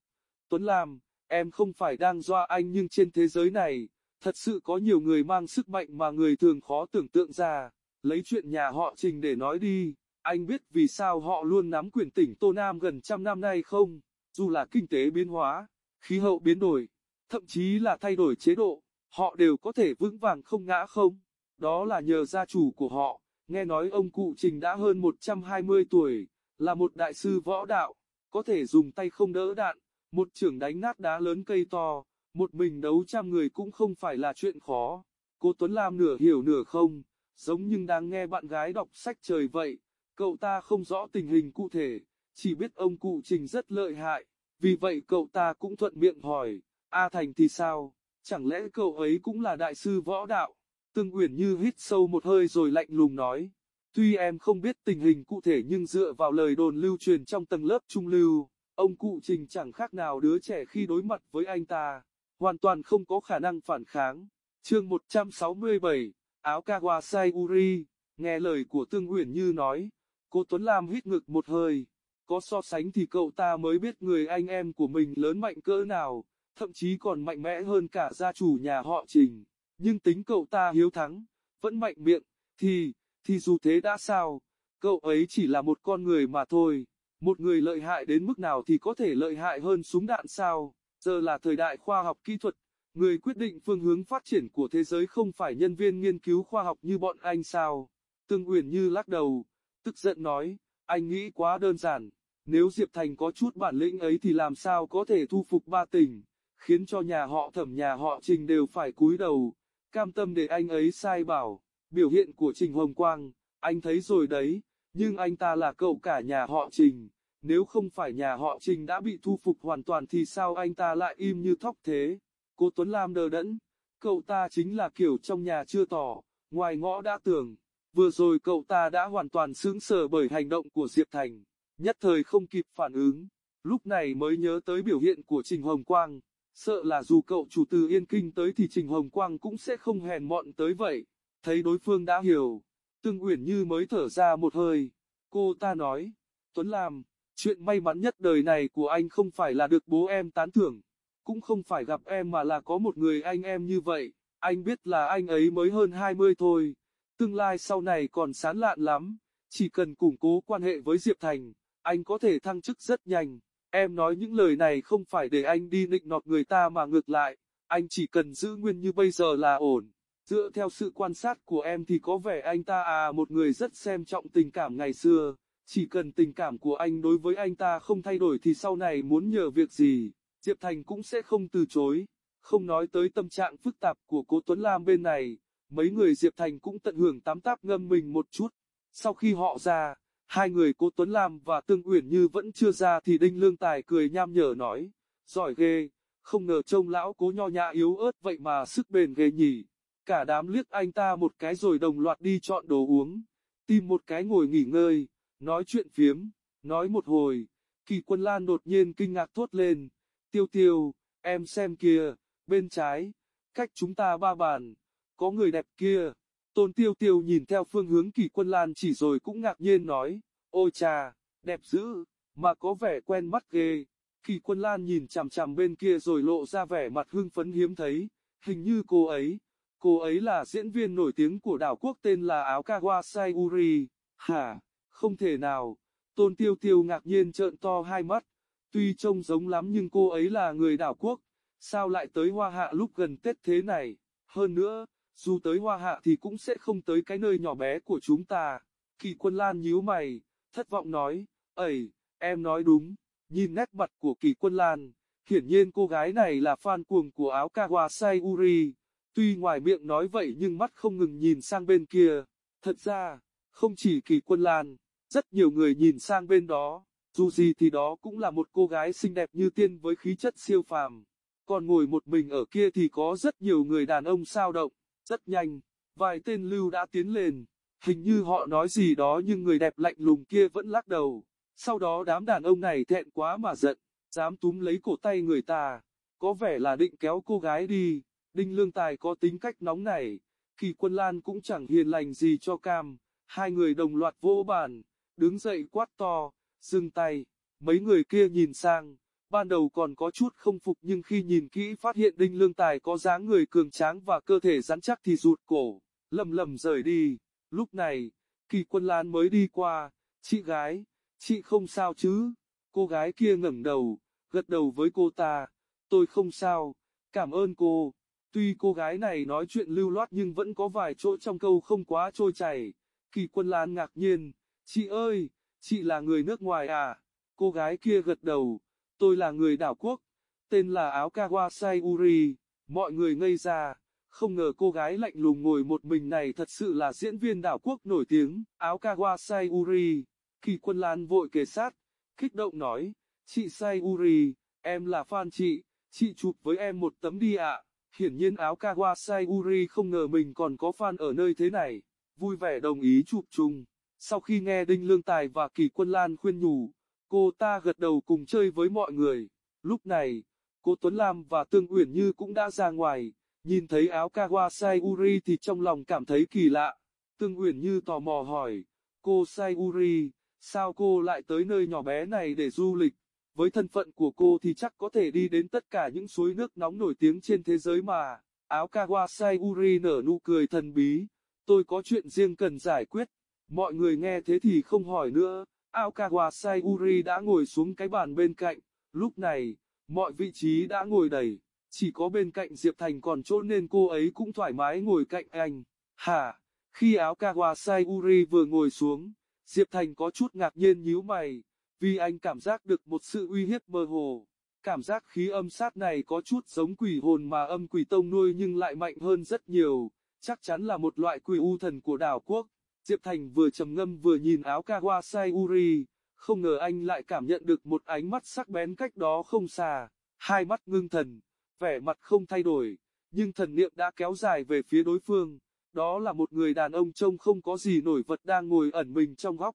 Tuấn Lam, em không phải đang doa anh nhưng trên thế giới này, thật sự có nhiều người mang sức mạnh mà người thường khó tưởng tượng ra. Lấy chuyện nhà họ Trình để nói đi, anh biết vì sao họ luôn nắm quyền tỉnh Tô Nam gần trăm năm nay không? Dù là kinh tế biến hóa, khí hậu biến đổi, thậm chí là thay đổi chế độ, họ đều có thể vững vàng không ngã không? Đó là nhờ gia chủ của họ. Nghe nói ông cụ Trình đã hơn 120 tuổi, là một đại sư võ đạo, có thể dùng tay không đỡ đạn, một trưởng đánh nát đá lớn cây to, một mình đấu trăm người cũng không phải là chuyện khó. Cô Tuấn Lam nửa hiểu nửa không, giống như đang nghe bạn gái đọc sách trời vậy, cậu ta không rõ tình hình cụ thể, chỉ biết ông cụ Trình rất lợi hại, vì vậy cậu ta cũng thuận miệng hỏi, A Thành thì sao, chẳng lẽ cậu ấy cũng là đại sư võ đạo? Tương Uyển Như hít sâu một hơi rồi lạnh lùng nói, tuy em không biết tình hình cụ thể nhưng dựa vào lời đồn lưu truyền trong tầng lớp trung lưu, ông cụ Trình chẳng khác nào đứa trẻ khi đối mặt với anh ta, hoàn toàn không có khả năng phản kháng. Chương 167, áo Kawasai Uri, nghe lời của Tương Uyển Như nói, cô Tuấn Lam hít ngực một hơi, có so sánh thì cậu ta mới biết người anh em của mình lớn mạnh cỡ nào, thậm chí còn mạnh mẽ hơn cả gia chủ nhà họ Trình nhưng tính cậu ta hiếu thắng, vẫn mạnh miệng, thì, thì dù thế đã sao, cậu ấy chỉ là một con người mà thôi, một người lợi hại đến mức nào thì có thể lợi hại hơn súng đạn sao, giờ là thời đại khoa học kỹ thuật, người quyết định phương hướng phát triển của thế giới không phải nhân viên nghiên cứu khoa học như bọn anh sao, Tương Uyển Như lắc đầu, tức giận nói, anh nghĩ quá đơn giản, nếu Diệp Thành có chút bản lĩnh ấy thì làm sao có thể thu phục ba tỉnh, khiến cho nhà họ thẩm nhà họ trình đều phải cúi đầu cam tâm để anh ấy sai bảo, biểu hiện của Trình Hồng Quang, anh thấy rồi đấy, nhưng anh ta là cậu cả nhà họ Trình, nếu không phải nhà họ Trình đã bị thu phục hoàn toàn thì sao anh ta lại im như thóc thế? Cô Tuấn Lam đờ đẫn, cậu ta chính là kiểu trong nhà chưa tỏ, ngoài ngõ đã tưởng, vừa rồi cậu ta đã hoàn toàn sững sờ bởi hành động của Diệp Thành, nhất thời không kịp phản ứng, lúc này mới nhớ tới biểu hiện của Trình Hồng Quang, sợ là dù cậu chủ từ Yên Kinh tới thì Trình Hồng Quang cũng sẽ không hèn mọn tới vậy, thấy đối phương đã hiểu, Tương Uyển Như mới thở ra một hơi, cô ta nói, Tuấn Lam, chuyện may mắn nhất đời này của anh không phải là được bố em tán thưởng, cũng không phải gặp em mà là có một người anh em như vậy, anh biết là anh ấy mới hơn 20 thôi, tương lai sau này còn sán lạn lắm, chỉ cần củng cố quan hệ với Diệp Thành, anh có thể thăng chức rất nhanh. Em nói những lời này không phải để anh đi nịnh nọt người ta mà ngược lại, anh chỉ cần giữ nguyên như bây giờ là ổn. Dựa theo sự quan sát của em thì có vẻ anh ta à một người rất xem trọng tình cảm ngày xưa, chỉ cần tình cảm của anh đối với anh ta không thay đổi thì sau này muốn nhờ việc gì, Diệp Thành cũng sẽ không từ chối. Không nói tới tâm trạng phức tạp của cố Tuấn Lam bên này, mấy người Diệp Thành cũng tận hưởng tám táp ngâm mình một chút. Sau khi họ ra, hai người cố Tuấn Lam và Tương Uyển Như vẫn chưa ra thì Đinh Lương Tài cười nham nhở nói, giỏi ghê, không ngờ trông lão cố nho nhã yếu ớt vậy mà sức bền ghê nhỉ. Cả đám liếc anh ta một cái rồi đồng loạt đi chọn đồ uống, tìm một cái ngồi nghỉ ngơi, nói chuyện phiếm, nói một hồi, kỳ quân lan đột nhiên kinh ngạc thốt lên, tiêu tiêu, em xem kìa, bên trái, cách chúng ta ba bàn, có người đẹp kia. Tôn tiêu tiêu nhìn theo phương hướng kỳ quân lan chỉ rồi cũng ngạc nhiên nói, ôi cha, đẹp dữ, mà có vẻ quen mắt ghê. Kỳ quân lan nhìn chằm chằm bên kia rồi lộ ra vẻ mặt hưng phấn hiếm thấy, hình như cô ấy, cô ấy là diễn viên nổi tiếng của đảo quốc tên là áo Kawasai Uri, hả, không thể nào, tôn tiêu tiêu ngạc nhiên trợn to hai mắt, tuy trông giống lắm nhưng cô ấy là người đảo quốc, sao lại tới hoa hạ lúc gần Tết thế này, hơn nữa, dù tới hoa hạ thì cũng sẽ không tới cái nơi nhỏ bé của chúng ta. Kỳ quân lan nhíu mày, thất vọng nói, ẩy, em nói đúng, nhìn nét mặt của kỳ quân lan, hiển nhiên cô gái này là fan cuồng của áo Kawasai Uri. Tuy ngoài miệng nói vậy nhưng mắt không ngừng nhìn sang bên kia. Thật ra, không chỉ kỳ quân lan, rất nhiều người nhìn sang bên đó, dù gì thì đó cũng là một cô gái xinh đẹp như tiên với khí chất siêu phàm. Còn ngồi một mình ở kia thì có rất nhiều người đàn ông sao động. Rất nhanh, vài tên lưu đã tiến lên, hình như họ nói gì đó nhưng người đẹp lạnh lùng kia vẫn lắc đầu. Sau đó đám đàn ông này thẹn quá mà giận, dám túm lấy cổ tay người ta, có vẻ là định kéo cô gái đi. Đinh Lương Tài có tính cách nóng này, Kỳ Quân Lan cũng chẳng hiền lành gì cho cam, hai người đồng loạt vỗ bàn, đứng dậy quát to, dừng tay, mấy người kia nhìn sang, Ban đầu còn có chút không phục nhưng khi nhìn kỹ phát hiện Đinh Lương Tài có dáng người cường tráng và cơ thể rắn chắc thì rụt cổ, lầm lầm rời đi. Lúc này, kỳ quân lan mới đi qua, chị gái, chị không sao chứ? Cô gái kia ngẩng đầu, gật đầu với cô ta, tôi không sao, cảm ơn cô. Tuy cô gái này nói chuyện lưu loát nhưng vẫn có vài chỗ trong câu không quá trôi chảy. Kỳ quân lan ngạc nhiên, chị ơi, chị là người nước ngoài à? Cô gái kia gật đầu, tôi là người đảo quốc, tên là áo Kawasai Uri, mọi người ngây ra, không ngờ cô gái lạnh lùng ngồi một mình này thật sự là diễn viên đảo quốc nổi tiếng, áo Kawasai Uri, kỳ quân lan vội kề sát, kích động nói, chị Sai Uri, em là fan chị, chị chụp với em một tấm đi ạ, hiển nhiên áo Kawasai Uri không ngờ mình còn có fan ở nơi thế này, vui vẻ đồng ý chụp chung, sau khi nghe Đinh Lương Tài và Kỳ Quân Lan khuyên nhủ, Cô ta gật đầu cùng chơi với mọi người. Lúc này, cô Tuấn Lam và Tương Uyển Như cũng đã ra ngoài, nhìn thấy áo Kawasai Uri thì trong lòng cảm thấy kỳ lạ. Tương Uyển Như tò mò hỏi, cô Sai Uri, sao cô lại tới nơi nhỏ bé này để du lịch? Với thân phận của cô thì chắc có thể đi đến tất cả những suối nước nóng nổi tiếng trên thế giới mà. Áo Kawasai Uri nở nụ cười thần bí, tôi có chuyện riêng cần giải quyết. Mọi người nghe thế thì không hỏi nữa, Aokawa Sayuri đã ngồi xuống cái bàn bên cạnh, lúc này, mọi vị trí đã ngồi đầy, chỉ có bên cạnh Diệp Thành còn chỗ nên cô ấy cũng thoải mái ngồi cạnh anh. Hả, khi Aokawa Sayuri vừa ngồi xuống, Diệp Thành có chút ngạc nhiên nhíu mày, vì anh cảm giác được một sự uy hiếp mơ hồ. Cảm giác khí âm sát này có chút giống quỷ hồn mà âm quỷ tông nuôi nhưng lại mạnh hơn rất nhiều, chắc chắn là một loại quỷ u thần của đảo quốc. Diệp Thành vừa trầm ngâm vừa nhìn áo Kawasai Uri, không ngờ anh lại cảm nhận được một ánh mắt sắc bén cách đó không xa, hai mắt ngưng thần, vẻ mặt không thay đổi, nhưng thần niệm đã kéo dài về phía đối phương, Đó là một người đàn ông trông không có gì nổi vật đang ngồi ẩn mình trong góc.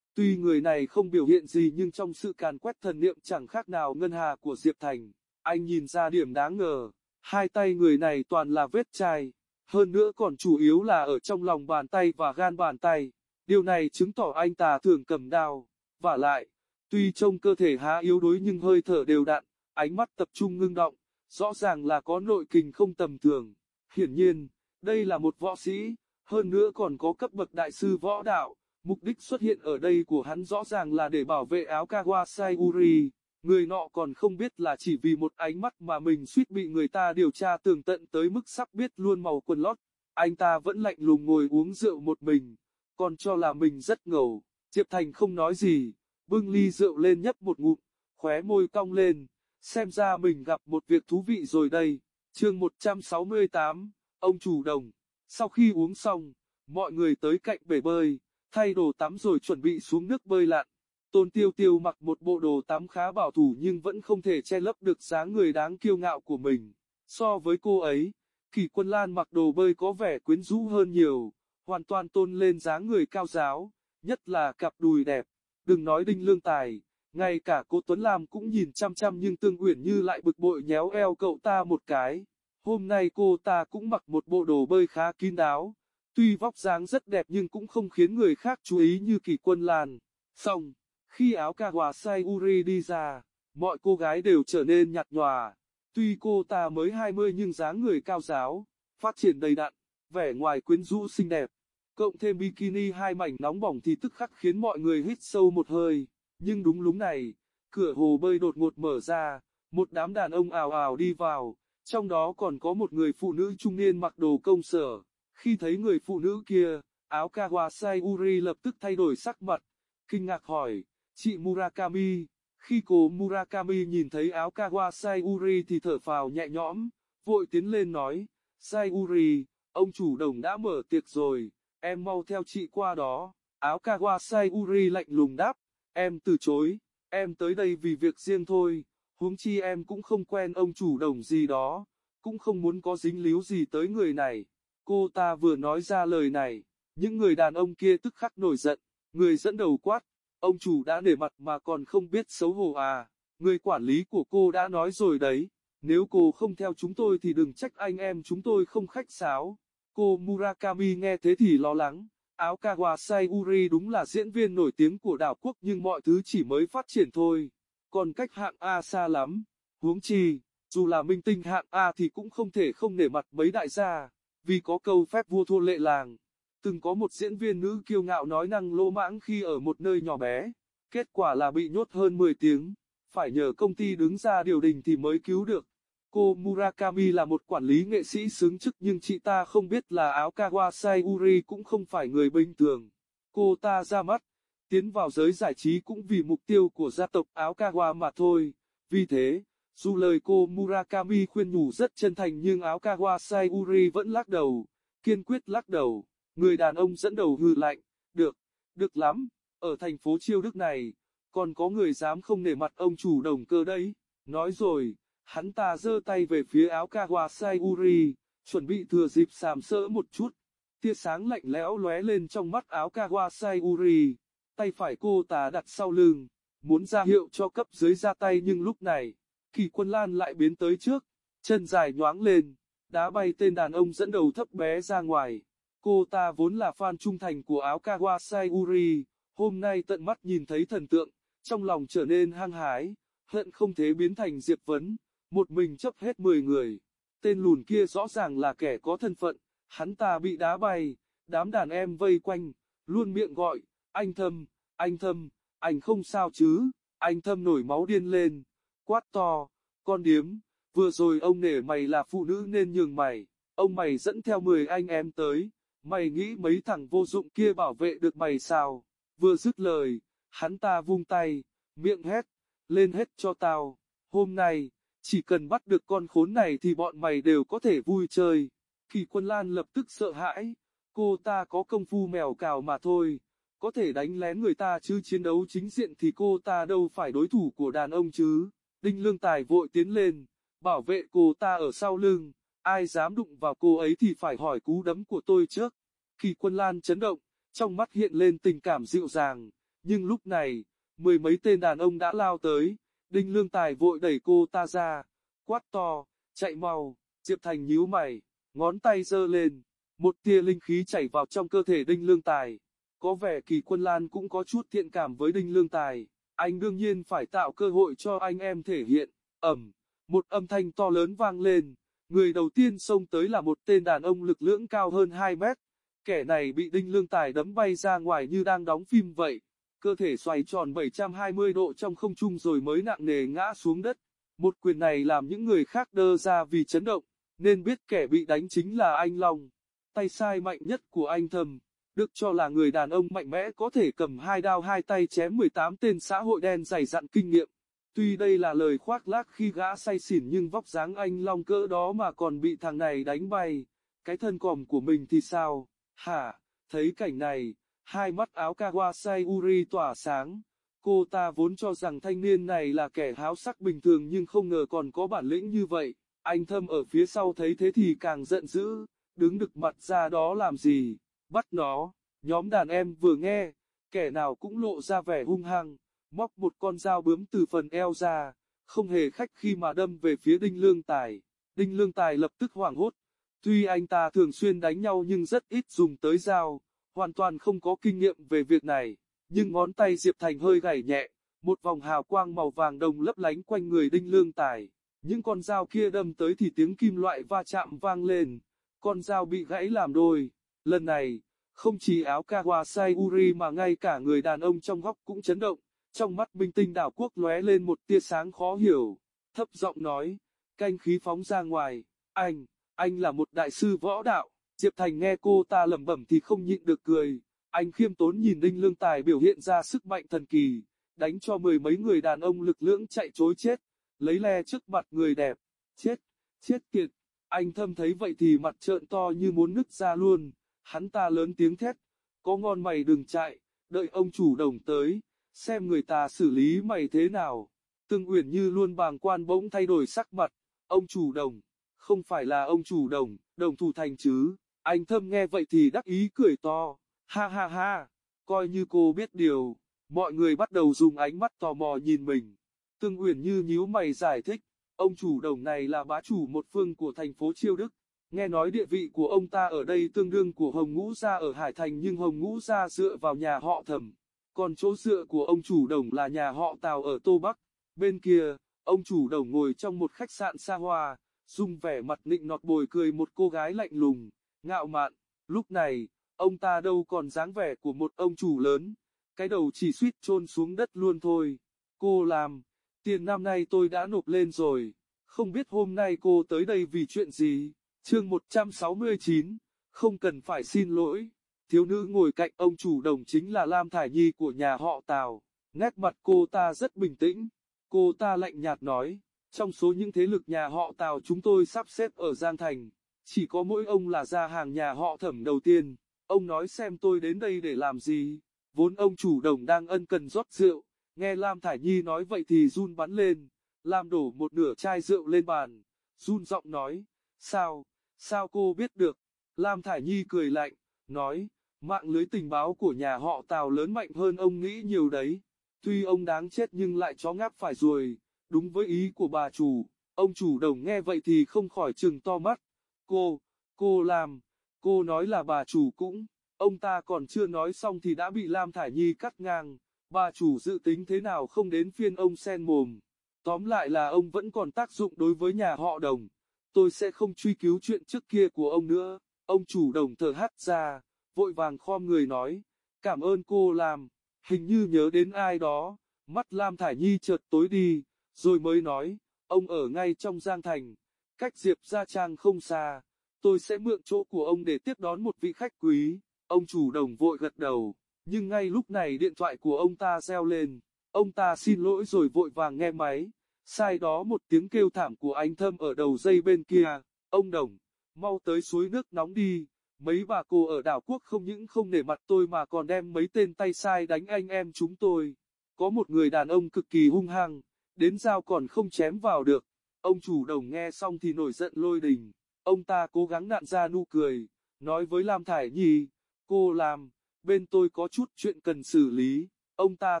Tuy người này không biểu hiện gì nhưng trong sự càn quét thần niệm chẳng khác nào ngân hà của Diệp Thành. Anh nhìn ra điểm đáng ngờ, hai tay người này toàn là vết chai, hơn nữa còn chủ yếu là ở trong lòng bàn tay và gan bàn tay. Điều này chứng tỏ anh ta thường cầm đao, và lại, tuy trông cơ thể há yếu đuối nhưng hơi thở đều đặn, ánh mắt tập trung ngưng động, rõ ràng là có nội kình không tầm thường. Hiển nhiên, đây là một võ sĩ, hơn nữa còn có cấp bậc đại sư võ đạo, mục đích xuất hiện ở đây của hắn rõ ràng là để bảo vệ áo Kawasai Uri. Người nọ còn không biết là chỉ vì một ánh mắt mà mình suýt bị người ta điều tra tường tận tới mức sắp biết luôn màu quần lót. Anh ta vẫn lạnh lùng ngồi uống rượu một mình, còn cho là mình rất ngầu. Diệp Thành không nói gì, bưng ly rượu lên nhấp một ngụm, khóe môi cong lên, xem ra mình gặp một việc thú vị rồi đây. Chương 168, ông chủ đồng. Sau khi uống xong, mọi người tới cạnh bể bơi, thay đồ tắm rồi chuẩn bị xuống nước bơi lặn. Tôn Tiêu Tiêu mặc một bộ đồ tắm khá bảo thủ nhưng vẫn không thể che lấp được dáng người đáng kiêu ngạo của mình. So với cô ấy, Kỳ Quân Lan mặc đồ bơi có vẻ quyến rũ hơn nhiều, hoàn toàn tôn lên dáng người cao giáo, nhất là cặp đùi đẹp. Đừng nói Đinh Lương Tài, ngay cả cô Tuấn Lam cũng nhìn chăm chăm nhưng Tương Uyển Như lại bực bội nhéo eo cậu ta một cái. Hôm nay cô ta cũng mặc một bộ đồ bơi khá kín đáo, tuy vóc dáng rất đẹp nhưng cũng không khiến người khác chú ý như Kỳ Quân Lan. Xong. Khi áo Kawasai Uri đi ra, mọi cô gái đều trở nên nhạt nhòa. Tuy cô ta mới 20 nhưng dáng người cao giáo, phát triển đầy đặn, vẻ ngoài quyến rũ xinh đẹp. Cộng thêm bikini hai mảnh nóng bỏng thì tức khắc khiến mọi người hít sâu một hơi. Nhưng đúng lúc này, cửa hồ bơi đột ngột mở ra, một đám đàn ông ào ào đi vào, trong đó còn có một người phụ nữ trung niên mặc đồ công sở. Khi thấy người phụ nữ kia, áo Kawasai Uri lập tức thay đổi sắc mặt, kinh ngạc hỏi, Chị Murakami, khi cô Murakami nhìn thấy áo Kawa Sayuri thì thở phào nhẹ nhõm, vội tiến lên nói, Sayuri, ông chủ đồng đã mở tiệc rồi, em mau theo chị qua đó. Áo Kawa Sayuri lạnh lùng đáp, em từ chối, em tới đây vì việc riêng thôi, huống chi em cũng không quen ông chủ đồng gì đó, cũng không muốn có dính líu gì tới người này. Cô ta vừa nói ra lời này, những người đàn ông kia tức khắc nổi giận, người dẫn đầu quát, Ông chủ đã nể mặt mà còn không biết xấu hổ à, người quản lý của cô đã nói rồi đấy, nếu cô không theo chúng tôi thì đừng trách anh em chúng tôi không khách sáo. Cô Murakami nghe thế thì lo lắng, áo Kawasai Uri đúng là diễn viên nổi tiếng của đảo quốc nhưng mọi thứ chỉ mới phát triển thôi, còn cách hạng A xa lắm, huống chi, dù là minh tinh hạng A thì cũng không thể không nể mặt mấy đại gia, vì có câu phép vua thua lệ làng. Từng có một diễn viên nữ kiêu ngạo nói năng lỗ mãng khi ở một nơi nhỏ bé, kết quả là bị nhốt hơn 10 tiếng, phải nhờ công ty đứng ra điều đình thì mới cứu được. Cô Murakami là một quản lý nghệ sĩ xứng chức nhưng chị ta không biết là áo Kawasai Uri cũng không phải người bình thường. Cô ta ra mắt, tiến vào giới giải trí cũng vì mục tiêu của gia tộc áo Kawa mà thôi. Vì thế, dù lời cô Murakami khuyên nhủ rất chân thành nhưng áo Kawasai Uri vẫn lắc đầu, kiên quyết lắc đầu. Người đàn ông dẫn đầu hư lạnh, được, được lắm, ở thành phố chiêu đức này, còn có người dám không nể mặt ông chủ đồng cơ đấy. Nói rồi, hắn ta giơ tay về phía áo Kawasai Uri, chuẩn bị thừa dịp sàm sỡ một chút. Tia sáng lạnh lẽo lóe lên trong mắt áo Kawasai Uri, tay phải cô ta đặt sau lưng, muốn ra hiệu cho cấp dưới ra tay nhưng lúc này, kỳ quân lan lại biến tới trước, chân dài nhoáng lên, đá bay tên đàn ông dẫn đầu thấp bé ra ngoài. Cô ta vốn là fan trung thành của áo Kawasai Uri, hôm nay tận mắt nhìn thấy thần tượng, trong lòng trở nên hăng hái, hận không thế biến thành Diệp Vấn, một mình chấp hết 10 người. Tên lùn kia rõ ràng là kẻ có thân phận, hắn ta bị đá bay, đám đàn em vây quanh, luôn miệng gọi, anh thâm, anh thâm, anh không sao chứ, anh thâm nổi máu điên lên, quát to, con điếm, vừa rồi ông nể mày là phụ nữ nên nhường mày, ông mày dẫn theo 10 anh em tới. Mày nghĩ mấy thằng vô dụng kia bảo vệ được mày sao? Vừa dứt lời, hắn ta vung tay, miệng hét, lên hết cho tao. Hôm nay, chỉ cần bắt được con khốn này thì bọn mày đều có thể vui chơi. Kỳ quân Lan lập tức sợ hãi, cô ta có công phu mèo cào mà thôi, có thể đánh lén người ta chứ chiến đấu chính diện thì cô ta đâu phải đối thủ của đàn ông chứ. Đinh Lương Tài vội tiến lên, bảo vệ cô ta ở sau lưng, ai dám đụng vào cô ấy thì phải hỏi cú đấm của tôi trước. Kỳ quân Lan chấn động, trong mắt hiện lên tình cảm dịu dàng, nhưng lúc này, mười mấy tên đàn ông đã lao tới, Đinh Lương Tài vội đẩy cô ta ra, quát to, chạy mau, Diệp Thành nhíu mày, ngón tay giơ lên, một tia linh khí chảy vào trong cơ thể Đinh Lương Tài. Có vẻ kỳ quân Lan cũng có chút thiện cảm với Đinh Lương Tài, anh đương nhiên phải tạo cơ hội cho anh em thể hiện, ẩm, một âm thanh to lớn vang lên, người đầu tiên xông tới là một tên đàn ông lực lưỡng cao hơn 2 mét, kẻ này bị Đinh Lương Tài đấm bay ra ngoài như đang đóng phim vậy, cơ thể xoay tròn 720 độ trong không trung rồi mới nặng nề ngã xuống đất, một quyền này làm những người khác đơ ra vì chấn động, nên biết kẻ bị đánh chính là anh Long, tay sai mạnh nhất của anh Thầm được cho là người đàn ông mạnh mẽ có thể cầm hai đao hai tay chém 18 tên xã hội đen dày dặn kinh nghiệm. Tuy đây là lời khoác lác khi gã say xỉn nhưng vóc dáng anh long cỡ đó mà còn bị thằng này đánh bay. Cái thân còm của mình thì sao? Hả? Thấy cảnh này, hai mắt áo Kawasai Uri tỏa sáng. Cô ta vốn cho rằng thanh niên này là kẻ háo sắc bình thường nhưng không ngờ còn có bản lĩnh như vậy. Anh thâm ở phía sau thấy thế thì càng giận dữ, đứng đực mặt ra đó làm gì? bắt nó. Nhóm đàn em vừa nghe, kẻ nào cũng lộ ra vẻ hung hăng, móc một con dao bướm từ phần eo ra, không hề khách khi mà đâm về phía Đinh Lương Tài. Đinh Lương Tài lập tức hoảng hốt, tuy anh ta thường xuyên đánh nhau nhưng rất ít dùng tới dao, hoàn toàn không có kinh nghiệm về việc này, nhưng ngón tay Diệp Thành hơi gảy nhẹ, một vòng hào quang màu vàng đồng lấp lánh quanh người Đinh Lương Tài. Những con dao kia đâm tới thì tiếng kim loại va chạm vang lên, con dao bị gãy làm đôi. Lần này, không chỉ áo Kawasai Uri mà ngay cả người đàn ông trong góc cũng chấn động, trong mắt minh tinh đảo quốc lóe lên một tia sáng khó hiểu, thấp giọng nói, canh khí phóng ra ngoài, anh, anh là một đại sư võ đạo, Diệp Thành nghe cô ta lẩm bẩm thì không nhịn được cười, anh khiêm tốn nhìn ninh Lương Tài biểu hiện ra sức mạnh thần kỳ, đánh cho mười mấy người đàn ông lực lưỡng chạy chối chết, lấy le trước mặt người đẹp, chết, chết kiệt, anh thâm thấy vậy thì mặt trợn to như muốn nứt ra luôn. Hắn ta lớn tiếng thét, có ngon mày đừng chạy, đợi ông chủ đồng tới, xem người ta xử lý mày thế nào. Tương Uyển Như luôn bàng quan bỗng thay đổi sắc mặt, ông chủ đồng, không phải là ông chủ đồng, đồng thủ thành chứ. Anh thâm nghe vậy thì đắc ý cười to, ha ha ha, coi như cô biết điều. Mọi người bắt đầu dùng ánh mắt tò mò nhìn mình. Tương Uyển Như nhíu mày giải thích, ông chủ đồng này là bá chủ một phương của thành phố Chiêu Đức. Nghe nói địa vị của ông ta ở đây tương đương của Hồng Ngũ Gia ở Hải Thành nhưng Hồng Ngũ Gia dựa vào nhà họ thẩm. Còn chỗ dựa của ông chủ đồng là nhà họ Tào ở Tô Bắc. Bên kia, ông chủ đồng ngồi trong một khách sạn xa hoa, dùng vẻ mặt nịnh nọt bồi cười một cô gái lạnh lùng, ngạo mạn. Lúc này, ông ta đâu còn dáng vẻ của một ông chủ lớn. Cái đầu chỉ suýt chôn xuống đất luôn thôi. Cô làm, tiền năm nay tôi đã nộp lên rồi. Không biết hôm nay cô tới đây vì chuyện gì? Chương 169, không cần phải xin lỗi. Thiếu nữ ngồi cạnh ông chủ đồng chính là Lam Thải Nhi của nhà họ Tào. Nét mặt cô ta rất bình tĩnh. Cô ta lạnh nhạt nói, trong số những thế lực nhà họ Tào chúng tôi sắp xếp ở Giang Thành, chỉ có mỗi ông là gia hàng nhà họ thẩm đầu tiên. Ông nói xem tôi đến đây để làm gì. Vốn ông chủ đồng đang ân cần rót rượu, nghe Lam Thải Nhi nói vậy thì run bắn lên, lam đổ một nửa chai rượu lên bàn, run giọng nói, sao, Sao cô biết được? Lam Thải Nhi cười lạnh, nói, mạng lưới tình báo của nhà họ Tào lớn mạnh hơn ông nghĩ nhiều đấy. Tuy ông đáng chết nhưng lại chó ngáp phải rồi. đúng với ý của bà chủ. Ông chủ đồng nghe vậy thì không khỏi chừng to mắt. Cô, cô làm, cô nói là bà chủ cũng, ông ta còn chưa nói xong thì đã bị Lam Thải Nhi cắt ngang. Bà chủ dự tính thế nào không đến phiên ông sen mồm. Tóm lại là ông vẫn còn tác dụng đối với nhà họ đồng tôi sẽ không truy cứu chuyện trước kia của ông nữa. Ông chủ đồng thở hắt ra, vội vàng khom người nói, cảm ơn cô làm, hình như nhớ đến ai đó, mắt Lam Thải Nhi chợt tối đi, rồi mới nói, ông ở ngay trong Giang Thành, cách Diệp Gia Trang không xa, tôi sẽ mượn chỗ của ông để tiếp đón một vị khách quý, ông chủ đồng vội gật đầu, nhưng ngay lúc này điện thoại của ông ta reo lên, ông ta xin lỗi rồi vội vàng nghe máy. Sai đó một tiếng kêu thảm của anh thâm ở đầu dây bên kia, ông đồng, mau tới suối nước nóng đi, mấy bà cô ở đảo quốc không những không nể mặt tôi mà còn đem mấy tên tay sai đánh anh em chúng tôi. Có một người đàn ông cực kỳ hung hăng, đến dao còn không chém vào được. Ông chủ đồng nghe xong thì nổi giận lôi đình, Ông ta cố gắng nặn ra nụ cười, nói với Lam Thải Nhi, cô làm, bên tôi có chút chuyện cần xử lý. Ông ta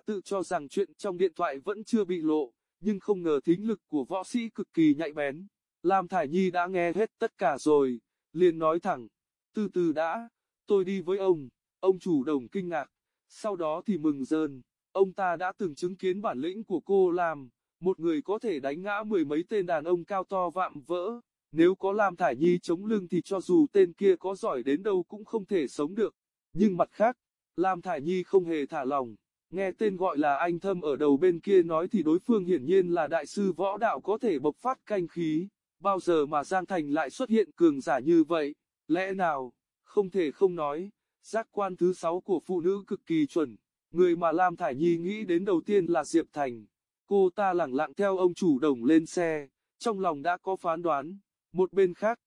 tự cho rằng chuyện trong điện thoại vẫn chưa bị lộ, nhưng không ngờ thính lực của võ sĩ cực kỳ nhạy bén. Lam Thải Nhi đã nghe hết tất cả rồi, liền nói thẳng, từ từ đã, tôi đi với ông, ông chủ đồng kinh ngạc, sau đó thì mừng rơn, ông ta đã từng chứng kiến bản lĩnh của cô Lam, một người có thể đánh ngã mười mấy tên đàn ông cao to vạm vỡ, nếu có Lam Thải Nhi chống lưng thì cho dù tên kia có giỏi đến đâu cũng không thể sống được, nhưng mặt khác, Lam Thải Nhi không hề thả lòng. Nghe tên gọi là anh thâm ở đầu bên kia nói thì đối phương hiển nhiên là đại sư võ đạo có thể bộc phát canh khí, bao giờ mà Giang Thành lại xuất hiện cường giả như vậy, lẽ nào, không thể không nói, giác quan thứ sáu của phụ nữ cực kỳ chuẩn, người mà Lam Thải Nhi nghĩ đến đầu tiên là Diệp Thành. Cô ta lẳng lặng theo ông chủ đồng lên xe, trong lòng đã có phán đoán, một bên khác,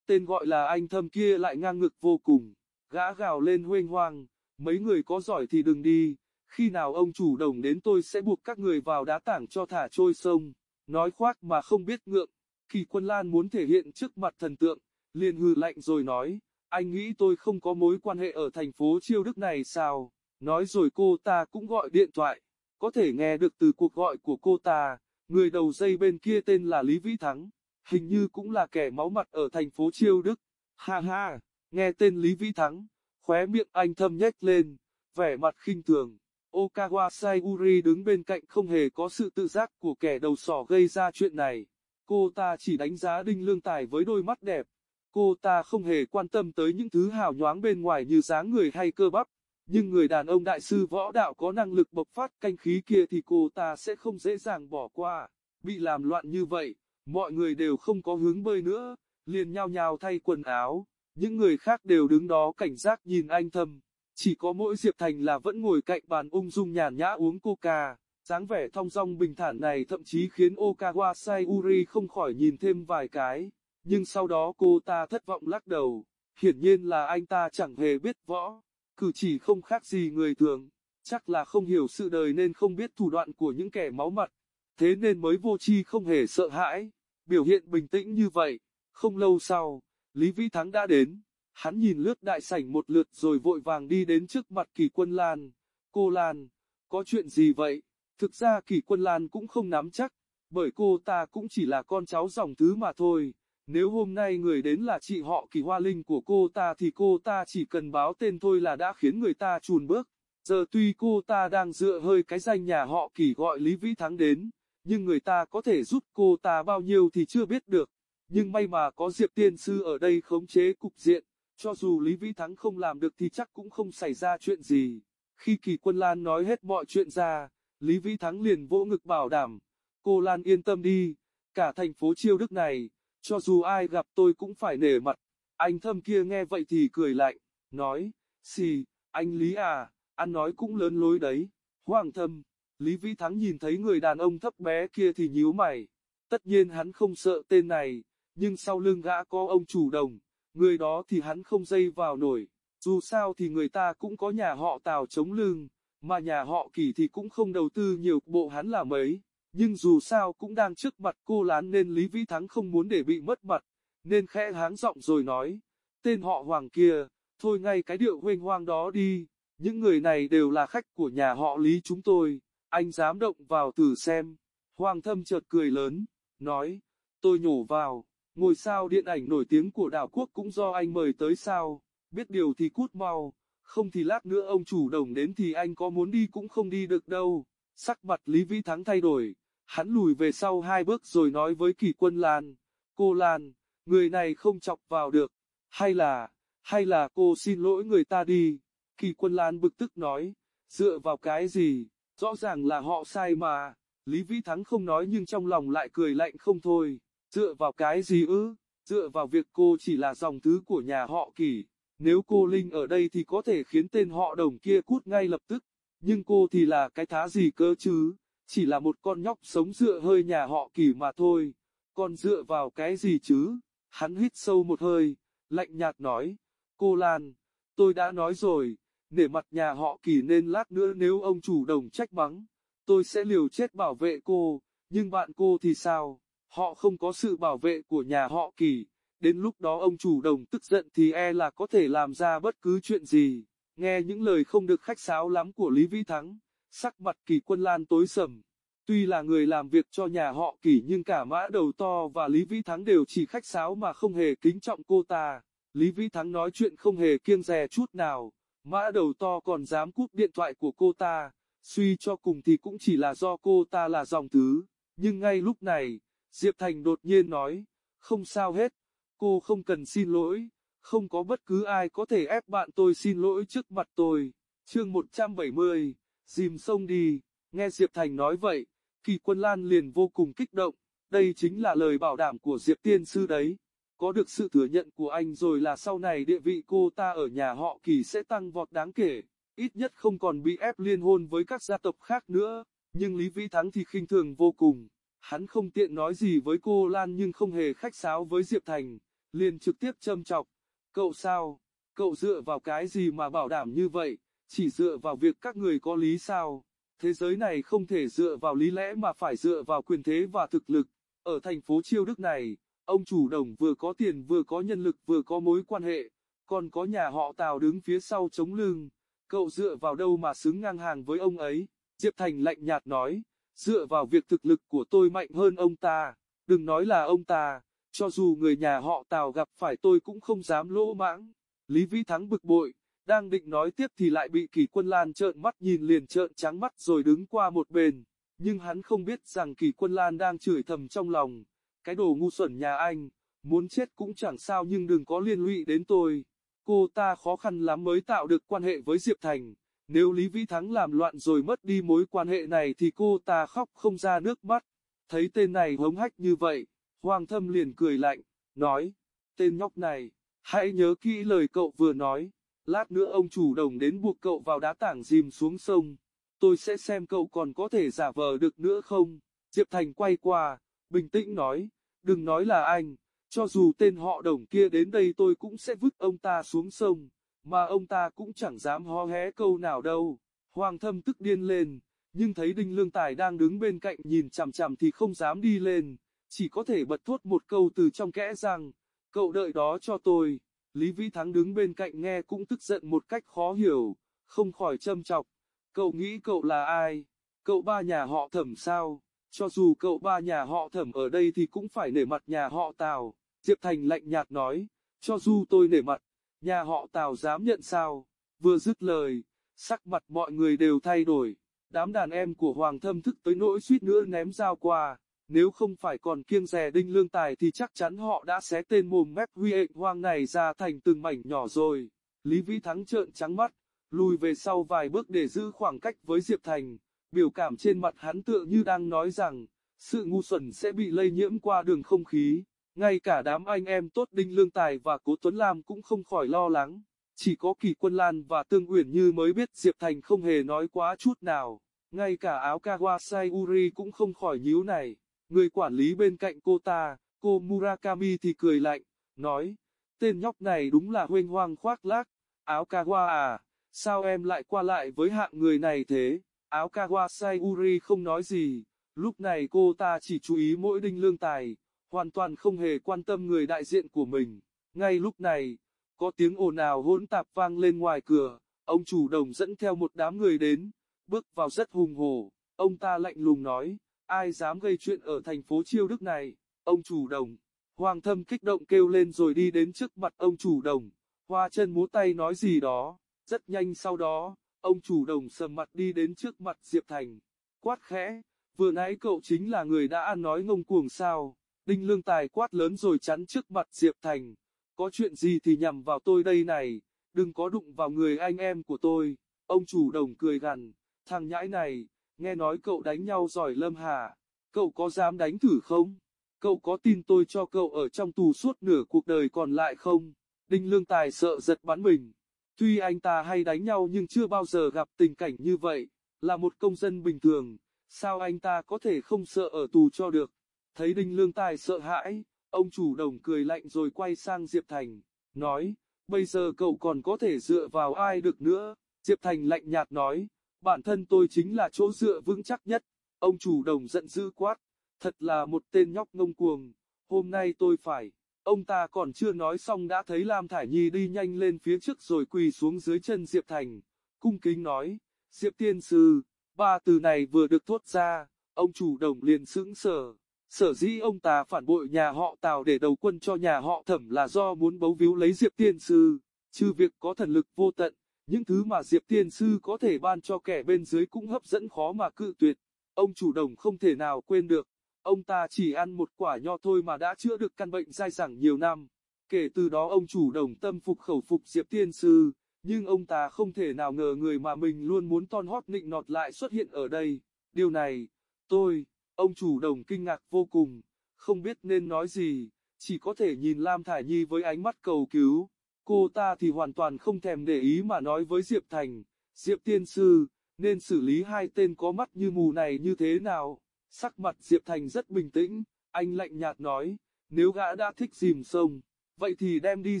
tên gọi là anh thâm kia lại ngang ngực vô cùng, gã gào lên huênh hoang, mấy người có giỏi thì đừng đi, khi nào ông chủ đồng đến tôi sẽ buộc các người vào đá tảng cho thả trôi sông, nói khoác mà không biết ngượng, kỳ quân Lan muốn thể hiện trước mặt thần tượng, liền hừ lạnh rồi nói, anh nghĩ tôi không có mối quan hệ ở thành phố Chiêu Đức này sao, nói rồi cô ta cũng gọi điện thoại, có thể nghe được từ cuộc gọi của cô ta, người đầu dây bên kia tên là Lý Vĩ Thắng, hình như cũng là kẻ máu mặt ở thành phố Chiêu Đức, ha ha, nghe tên Lý Vĩ Thắng, khóe miệng anh thâm nhếch lên, vẻ mặt khinh thường. Okawa Sayuri đứng bên cạnh không hề có sự tự giác của kẻ đầu sỏ gây ra chuyện này. Cô ta chỉ đánh giá Đinh Lương Tài với đôi mắt đẹp. Cô ta không hề quan tâm tới những thứ hào nhoáng bên ngoài như dáng người hay cơ bắp. Nhưng người đàn ông đại sư võ đạo có năng lực bộc phát canh khí kia thì cô ta sẽ không dễ dàng bỏ qua. Bị làm loạn như vậy, mọi người đều không có hướng bơi nữa, liền nhao nhao thay quần áo. Những người khác đều đứng đó cảnh giác nhìn anh thâm. Chỉ có mỗi Diệp Thành là vẫn ngồi cạnh bàn ung dung nhàn nhã uống coca. dáng vẻ thong dong bình thản này thậm chí khiến Okawa Sayuri không khỏi nhìn thêm vài cái. Nhưng sau đó cô ta thất vọng lắc đầu. Hiển nhiên là anh ta chẳng hề biết võ. Cử chỉ không khác gì người thường. Chắc là không hiểu sự đời nên không biết thủ đoạn của những kẻ máu mặt. Thế nên mới vô chi không hề sợ hãi. Biểu hiện bình tĩnh như vậy. Không lâu sau, Lý Vĩ Thắng đã đến. Hắn nhìn lướt đại sảnh một lượt rồi vội vàng đi đến trước mặt kỳ quân Lan. Cô Lan, có chuyện gì vậy? Thực ra kỳ quân Lan cũng không nắm chắc, bởi cô ta cũng chỉ là con cháu dòng thứ mà thôi. Nếu hôm nay người đến là chị họ kỳ hoa linh của cô ta thì cô ta chỉ cần báo tên thôi là đã khiến người ta chùn bước. Giờ tuy cô ta đang dựa hơi cái danh nhà họ kỳ gọi Lý Vĩ Thắng đến, nhưng người ta có thể giúp cô ta bao nhiêu thì chưa biết được. Nhưng may mà có Diệp Tiên Sư ở đây khống chế cục diện. Cho dù Lý Vĩ Thắng không làm được thì chắc cũng không xảy ra chuyện gì. Khi Kỳ Quân Lan nói hết mọi chuyện ra, Lý Vĩ Thắng liền vỗ ngực bảo đảm, cô Lan yên tâm đi, cả thành phố chiêu đức này, cho dù ai gặp tôi cũng phải nể mặt. Anh thâm kia nghe vậy thì cười lạnh, nói, xì, anh Lý à, ăn nói cũng lớn lối đấy. Hoàng thâm, Lý Vĩ Thắng nhìn thấy người đàn ông thấp bé kia thì nhíu mày. Tất nhiên hắn không sợ tên này, nhưng sau lưng gã có ông chủ đồng người đó thì hắn không dây vào nổi, dù sao thì người ta cũng có nhà họ Tào chống lưng, mà nhà họ Kỳ thì cũng không đầu tư nhiều bộ hắn là mấy, nhưng dù sao cũng đang trước mặt cô Lán nên Lý Vĩ Thắng không muốn để bị mất mặt, nên khẽ háng giọng rồi nói, tên họ Hoàng kia, thôi ngay cái điệu huênh hoang đó đi, những người này đều là khách của nhà họ Lý chúng tôi, anh dám động vào thử xem, Hoàng thâm chợt cười lớn, nói, tôi nhổ vào. Ngôi sao điện ảnh nổi tiếng của đảo quốc cũng do anh mời tới sao, biết điều thì cút mau, không thì lát nữa ông chủ đồng đến thì anh có muốn đi cũng không đi được đâu. Sắc mặt Lý Vĩ Thắng thay đổi, hắn lùi về sau hai bước rồi nói với kỳ quân Lan, cô Lan, người này không chọc vào được, hay là, hay là cô xin lỗi người ta đi. Kỳ quân Lan bực tức nói, dựa vào cái gì, rõ ràng là họ sai mà. Lý Vĩ Thắng không nói nhưng trong lòng lại cười lạnh không thôi. Dựa vào cái gì ư? Dựa vào việc cô chỉ là dòng thứ của nhà họ kỳ. Nếu cô Linh ở đây thì có thể khiến tên họ đồng kia cút ngay lập tức. Nhưng cô thì là cái thá gì cơ chứ? Chỉ là một con nhóc sống dựa hơi nhà họ kỳ mà thôi. Còn dựa vào cái gì chứ? Hắn hít sâu một hơi, lạnh nhạt nói. Cô Lan, tôi đã nói rồi, nể mặt nhà họ kỳ nên lát nữa nếu ông chủ đồng trách mắng, tôi sẽ liều chết bảo vệ cô, nhưng bạn cô thì sao? Họ không có sự bảo vệ của nhà họ kỳ, đến lúc đó ông chủ đồng tức giận thì e là có thể làm ra bất cứ chuyện gì. Nghe những lời không được khách sáo lắm của Lý Vĩ Thắng, sắc mặt kỳ quân lan tối sầm. Tuy là người làm việc cho nhà họ kỳ nhưng cả mã đầu to và Lý Vĩ Thắng đều chỉ khách sáo mà không hề kính trọng cô ta. Lý Vĩ Thắng nói chuyện không hề kiêng dè chút nào, mã đầu to còn dám cúp điện thoại của cô ta, suy cho cùng thì cũng chỉ là do cô ta là dòng thứ. Nhưng ngay lúc này, Diệp Thành đột nhiên nói, không sao hết, cô không cần xin lỗi, không có bất cứ ai có thể ép bạn tôi xin lỗi trước mặt tôi. Chương 170, dìm sông đi, nghe Diệp Thành nói vậy, Kỳ Quân Lan liền vô cùng kích động, đây chính là lời bảo đảm của Diệp Tiên Sư đấy. Có được sự thừa nhận của anh rồi là sau này địa vị cô ta ở nhà họ Kỳ sẽ tăng vọt đáng kể, ít nhất không còn bị ép liên hôn với các gia tộc khác nữa, nhưng Lý Vĩ Thắng thì khinh thường vô cùng. Hắn không tiện nói gì với cô Lan nhưng không hề khách sáo với Diệp Thành, liền trực tiếp châm chọc. Cậu sao? Cậu dựa vào cái gì mà bảo đảm như vậy? Chỉ dựa vào việc các người có lý sao? Thế giới này không thể dựa vào lý lẽ mà phải dựa vào quyền thế và thực lực. Ở thành phố Chiêu Đức này, ông chủ đồng vừa có tiền vừa có nhân lực vừa có mối quan hệ, còn có nhà họ Tào đứng phía sau chống lưng. Cậu dựa vào đâu mà xứng ngang hàng với ông ấy? Diệp Thành lạnh nhạt nói, dựa vào việc thực lực của tôi mạnh hơn ông ta, đừng nói là ông ta, cho dù người nhà họ Tào gặp phải tôi cũng không dám lỗ mãng. Lý Vĩ Thắng bực bội, đang định nói tiếp thì lại bị Kỳ Quân Lan trợn mắt nhìn liền trợn trắng mắt rồi đứng qua một bên. Nhưng hắn không biết rằng Kỳ Quân Lan đang chửi thầm trong lòng, cái đồ ngu xuẩn nhà anh, muốn chết cũng chẳng sao nhưng đừng có liên lụy đến tôi. Cô ta khó khăn lắm mới tạo được quan hệ với Diệp Thành, nếu Lý Vĩ Thắng làm loạn rồi mất đi mối quan hệ này thì cô ta khóc không ra nước mắt. Thấy tên này hống hách như vậy, Hoàng Thâm liền cười lạnh, nói, tên nhóc này, hãy nhớ kỹ lời cậu vừa nói, lát nữa ông chủ đồng đến buộc cậu vào đá tảng dìm xuống sông, tôi sẽ xem cậu còn có thể giả vờ được nữa không. Diệp Thành quay qua, bình tĩnh nói, đừng nói là anh, cho dù tên họ đồng kia đến đây tôi cũng sẽ vứt ông ta xuống sông mà ông ta cũng chẳng dám hó hé câu nào đâu. Hoàng thâm tức điên lên, nhưng thấy Đinh Lương Tài đang đứng bên cạnh nhìn chằm chằm thì không dám đi lên, chỉ có thể bật thốt một câu từ trong kẽ rằng, cậu đợi đó cho tôi. Lý Vĩ Thắng đứng bên cạnh nghe cũng tức giận một cách khó hiểu, không khỏi châm chọc. Cậu nghĩ cậu là ai? Cậu ba nhà họ thẩm sao? Cho dù cậu ba nhà họ thẩm ở đây thì cũng phải nể mặt nhà họ Tào. Diệp Thành lạnh nhạt nói, cho dù tôi nể mặt, Nhà họ Tào dám nhận sao? Vừa dứt lời, sắc mặt mọi người đều thay đổi. Đám đàn em của Hoàng Thâm thức tới nỗi suýt nữa ném dao qua. Nếu không phải còn kiêng rè đinh lương tài thì chắc chắn họ đã xé tên mồm mép huy ệnh hoang này ra thành từng mảnh nhỏ rồi. Lý Vĩ Thắng trợn trắng mắt, lùi về sau vài bước để giữ khoảng cách với Diệp Thành. Biểu cảm trên mặt hắn tựa như đang nói rằng, sự ngu xuẩn sẽ bị lây nhiễm qua đường không khí. Ngay cả đám anh em tốt Đinh Lương Tài và Cố Tuấn Lam cũng không khỏi lo lắng. Chỉ có Kỳ Quân Lan và Tương Uyển Như mới biết Diệp Thành không hề nói quá chút nào. Ngay cả áo Kawasai Uri cũng không khỏi nhíu này. Người quản lý bên cạnh cô ta, cô Murakami thì cười lạnh, nói, tên nhóc này đúng là huênh hoang khoác lác. Áo Kawa à, sao em lại qua lại với hạng người này thế? Áo kawa sayuri không nói gì, lúc này cô ta chỉ chú ý mỗi đinh lương tài, hoàn toàn không hề quan tâm người đại diện của mình. Ngay lúc này, có tiếng ồn ào hỗn tạp vang lên ngoài cửa, ông chủ đồng dẫn theo một đám người đến, bước vào rất hùng hổ, ông ta lạnh lùng nói, ai dám gây chuyện ở thành phố Chiêu Đức này, ông chủ đồng. Hoàng thâm kích động kêu lên rồi đi đến trước mặt ông chủ đồng, hoa chân múa tay nói gì đó, rất nhanh sau đó, ông chủ đồng sầm mặt đi đến trước mặt Diệp Thành, quát khẽ, vừa nãy cậu chính là người đã ăn nói ngông cuồng sao. Đinh Lương Tài quát lớn rồi chắn trước mặt Diệp Thành. Có chuyện gì thì nhằm vào tôi đây này, đừng có đụng vào người anh em của tôi. Ông chủ đồng cười gằn, thằng nhãi này, nghe nói cậu đánh nhau giỏi lâm hà. Cậu có dám đánh thử không? Cậu có tin tôi cho cậu ở trong tù suốt nửa cuộc đời còn lại không? Đinh Lương Tài sợ giật bắn mình. Tuy anh ta hay đánh nhau nhưng chưa bao giờ gặp tình cảnh như vậy, là một công dân bình thường, sao anh ta có thể không sợ ở tù cho được? Thấy Đinh Lương Tài sợ hãi, ông chủ đồng cười lạnh rồi quay sang Diệp Thành, nói, bây giờ cậu còn có thể dựa vào ai được nữa. Diệp Thành lạnh nhạt nói, bản thân tôi chính là chỗ dựa vững chắc nhất. Ông chủ đồng giận dữ quát, thật là một tên nhóc ngông cuồng, hôm nay tôi phải, Ông ta còn chưa nói xong đã thấy Lam Thải Nhi đi nhanh lên phía trước rồi quỳ xuống dưới chân Diệp Thành, cung kính nói, Diệp Tiên Sư, ba từ này vừa được thốt ra, ông chủ đồng liền sững sờ. Sở dĩ ông ta phản bội nhà họ Tào để đầu quân cho nhà họ Thẩm là do muốn bấu víu lấy Diệp Tiên Sư, chứ việc có thần lực vô tận, những thứ mà Diệp Tiên Sư có thể ban cho kẻ bên dưới cũng hấp dẫn khó mà cự tuyệt. Ông chủ đồng không thể nào quên được, ông ta chỉ ăn một quả nho thôi mà đã chữa được căn bệnh dai dẳng nhiều năm. Kể từ đó ông chủ đồng tâm phục khẩu phục Diệp Tiên Sư, nhưng ông ta không thể nào ngờ người mà mình luôn muốn ton hót nịnh nọt lại xuất hiện ở đây. Điều này, tôi, ông chủ đồng kinh ngạc vô cùng, không biết nên nói gì, chỉ có thể nhìn Lam Thải Nhi với ánh mắt cầu cứu. Cô ta thì hoàn toàn không thèm để ý mà nói với Diệp Thành, Diệp Tiên Sư, nên xử lý hai tên có mắt như mù này như thế nào? Sắc mặt Diệp Thành rất bình tĩnh, anh lạnh nhạt nói, nếu gã đã thích dìm sông, vậy thì đem đi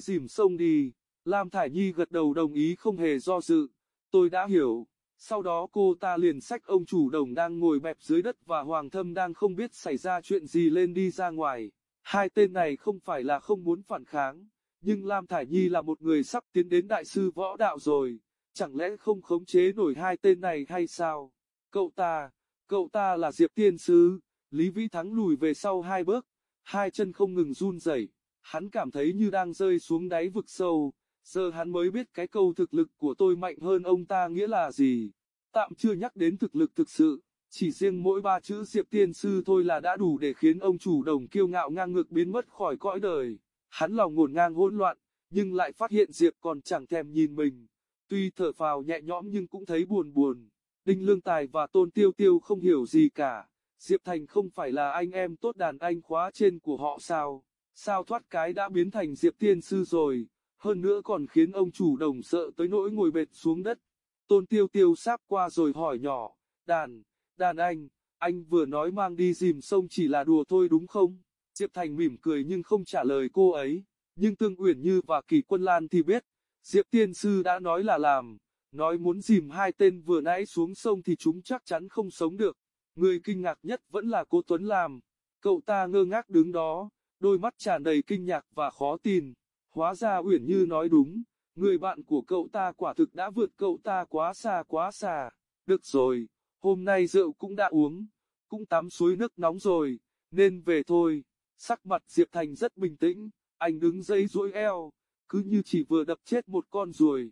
dìm sông đi. Lam Thải Nhi gật đầu đồng ý không hề do dự, tôi đã hiểu. Sau đó cô ta liền xách ông chủ đồng đang ngồi bẹp dưới đất và Hoàng Thâm đang không biết xảy ra chuyện gì lên đi ra ngoài. Hai tên này không phải là không muốn phản kháng, nhưng Lam Thải Nhi là một người sắp tiến đến đại sư võ đạo rồi, chẳng lẽ không khống chế nổi hai tên này hay sao? Cậu ta, cậu ta là Diệp Tiên Sư, Lý Vĩ Thắng lùi về sau hai bước, hai chân không ngừng run rẩy, hắn cảm thấy như đang rơi xuống đáy vực sâu, giờ hắn mới biết cái câu thực lực của tôi mạnh hơn ông ta nghĩa là gì. Tạm chưa nhắc đến thực lực thực sự, chỉ riêng mỗi ba chữ Diệp Tiên Sư thôi là đã đủ để khiến ông chủ đồng kiêu ngạo ngang ngược biến mất khỏi cõi đời. Hắn lòng ngổn ngang hỗn loạn, nhưng lại phát hiện Diệp còn chẳng thèm nhìn mình. Tuy thở phào nhẹ nhõm nhưng cũng thấy buồn buồn. Đinh Lương Tài và Tôn Tiêu Tiêu không hiểu gì cả. Diệp Thành không phải là anh em tốt đàn anh khóa trên của họ sao? Sao thoát cái đã biến thành Diệp Tiên Sư rồi? Hơn nữa còn khiến ông chủ đồng sợ tới nỗi ngồi bệt xuống đất. Tôn Tiêu Tiêu sáp qua rồi hỏi nhỏ, đàn, đàn anh, anh vừa nói mang đi dìm sông chỉ là đùa thôi đúng không? Diệp Thành mỉm cười nhưng không trả lời cô ấy, nhưng Tương Uyển Như và Kỳ Quân Lan thì biết, Diệp Tiên Sư đã nói là làm, nói muốn dìm hai tên vừa nãy xuống sông thì chúng chắc chắn không sống được. Người kinh ngạc nhất vẫn là cô Tuấn làm, cậu ta ngơ ngác đứng đó, đôi mắt tràn đầy kinh ngạc và khó tin. Hóa ra Uyển Như nói đúng, người bạn của cậu ta quả thực đã vượt cậu ta quá xa quá xa. Được rồi, hôm nay rượu cũng đã uống, cũng tắm suối nước nóng rồi, nên về thôi. Sắc mặt Diệp Thành rất bình tĩnh, anh đứng dây duỗi eo, cứ như chỉ vừa đập chết một con ruồi.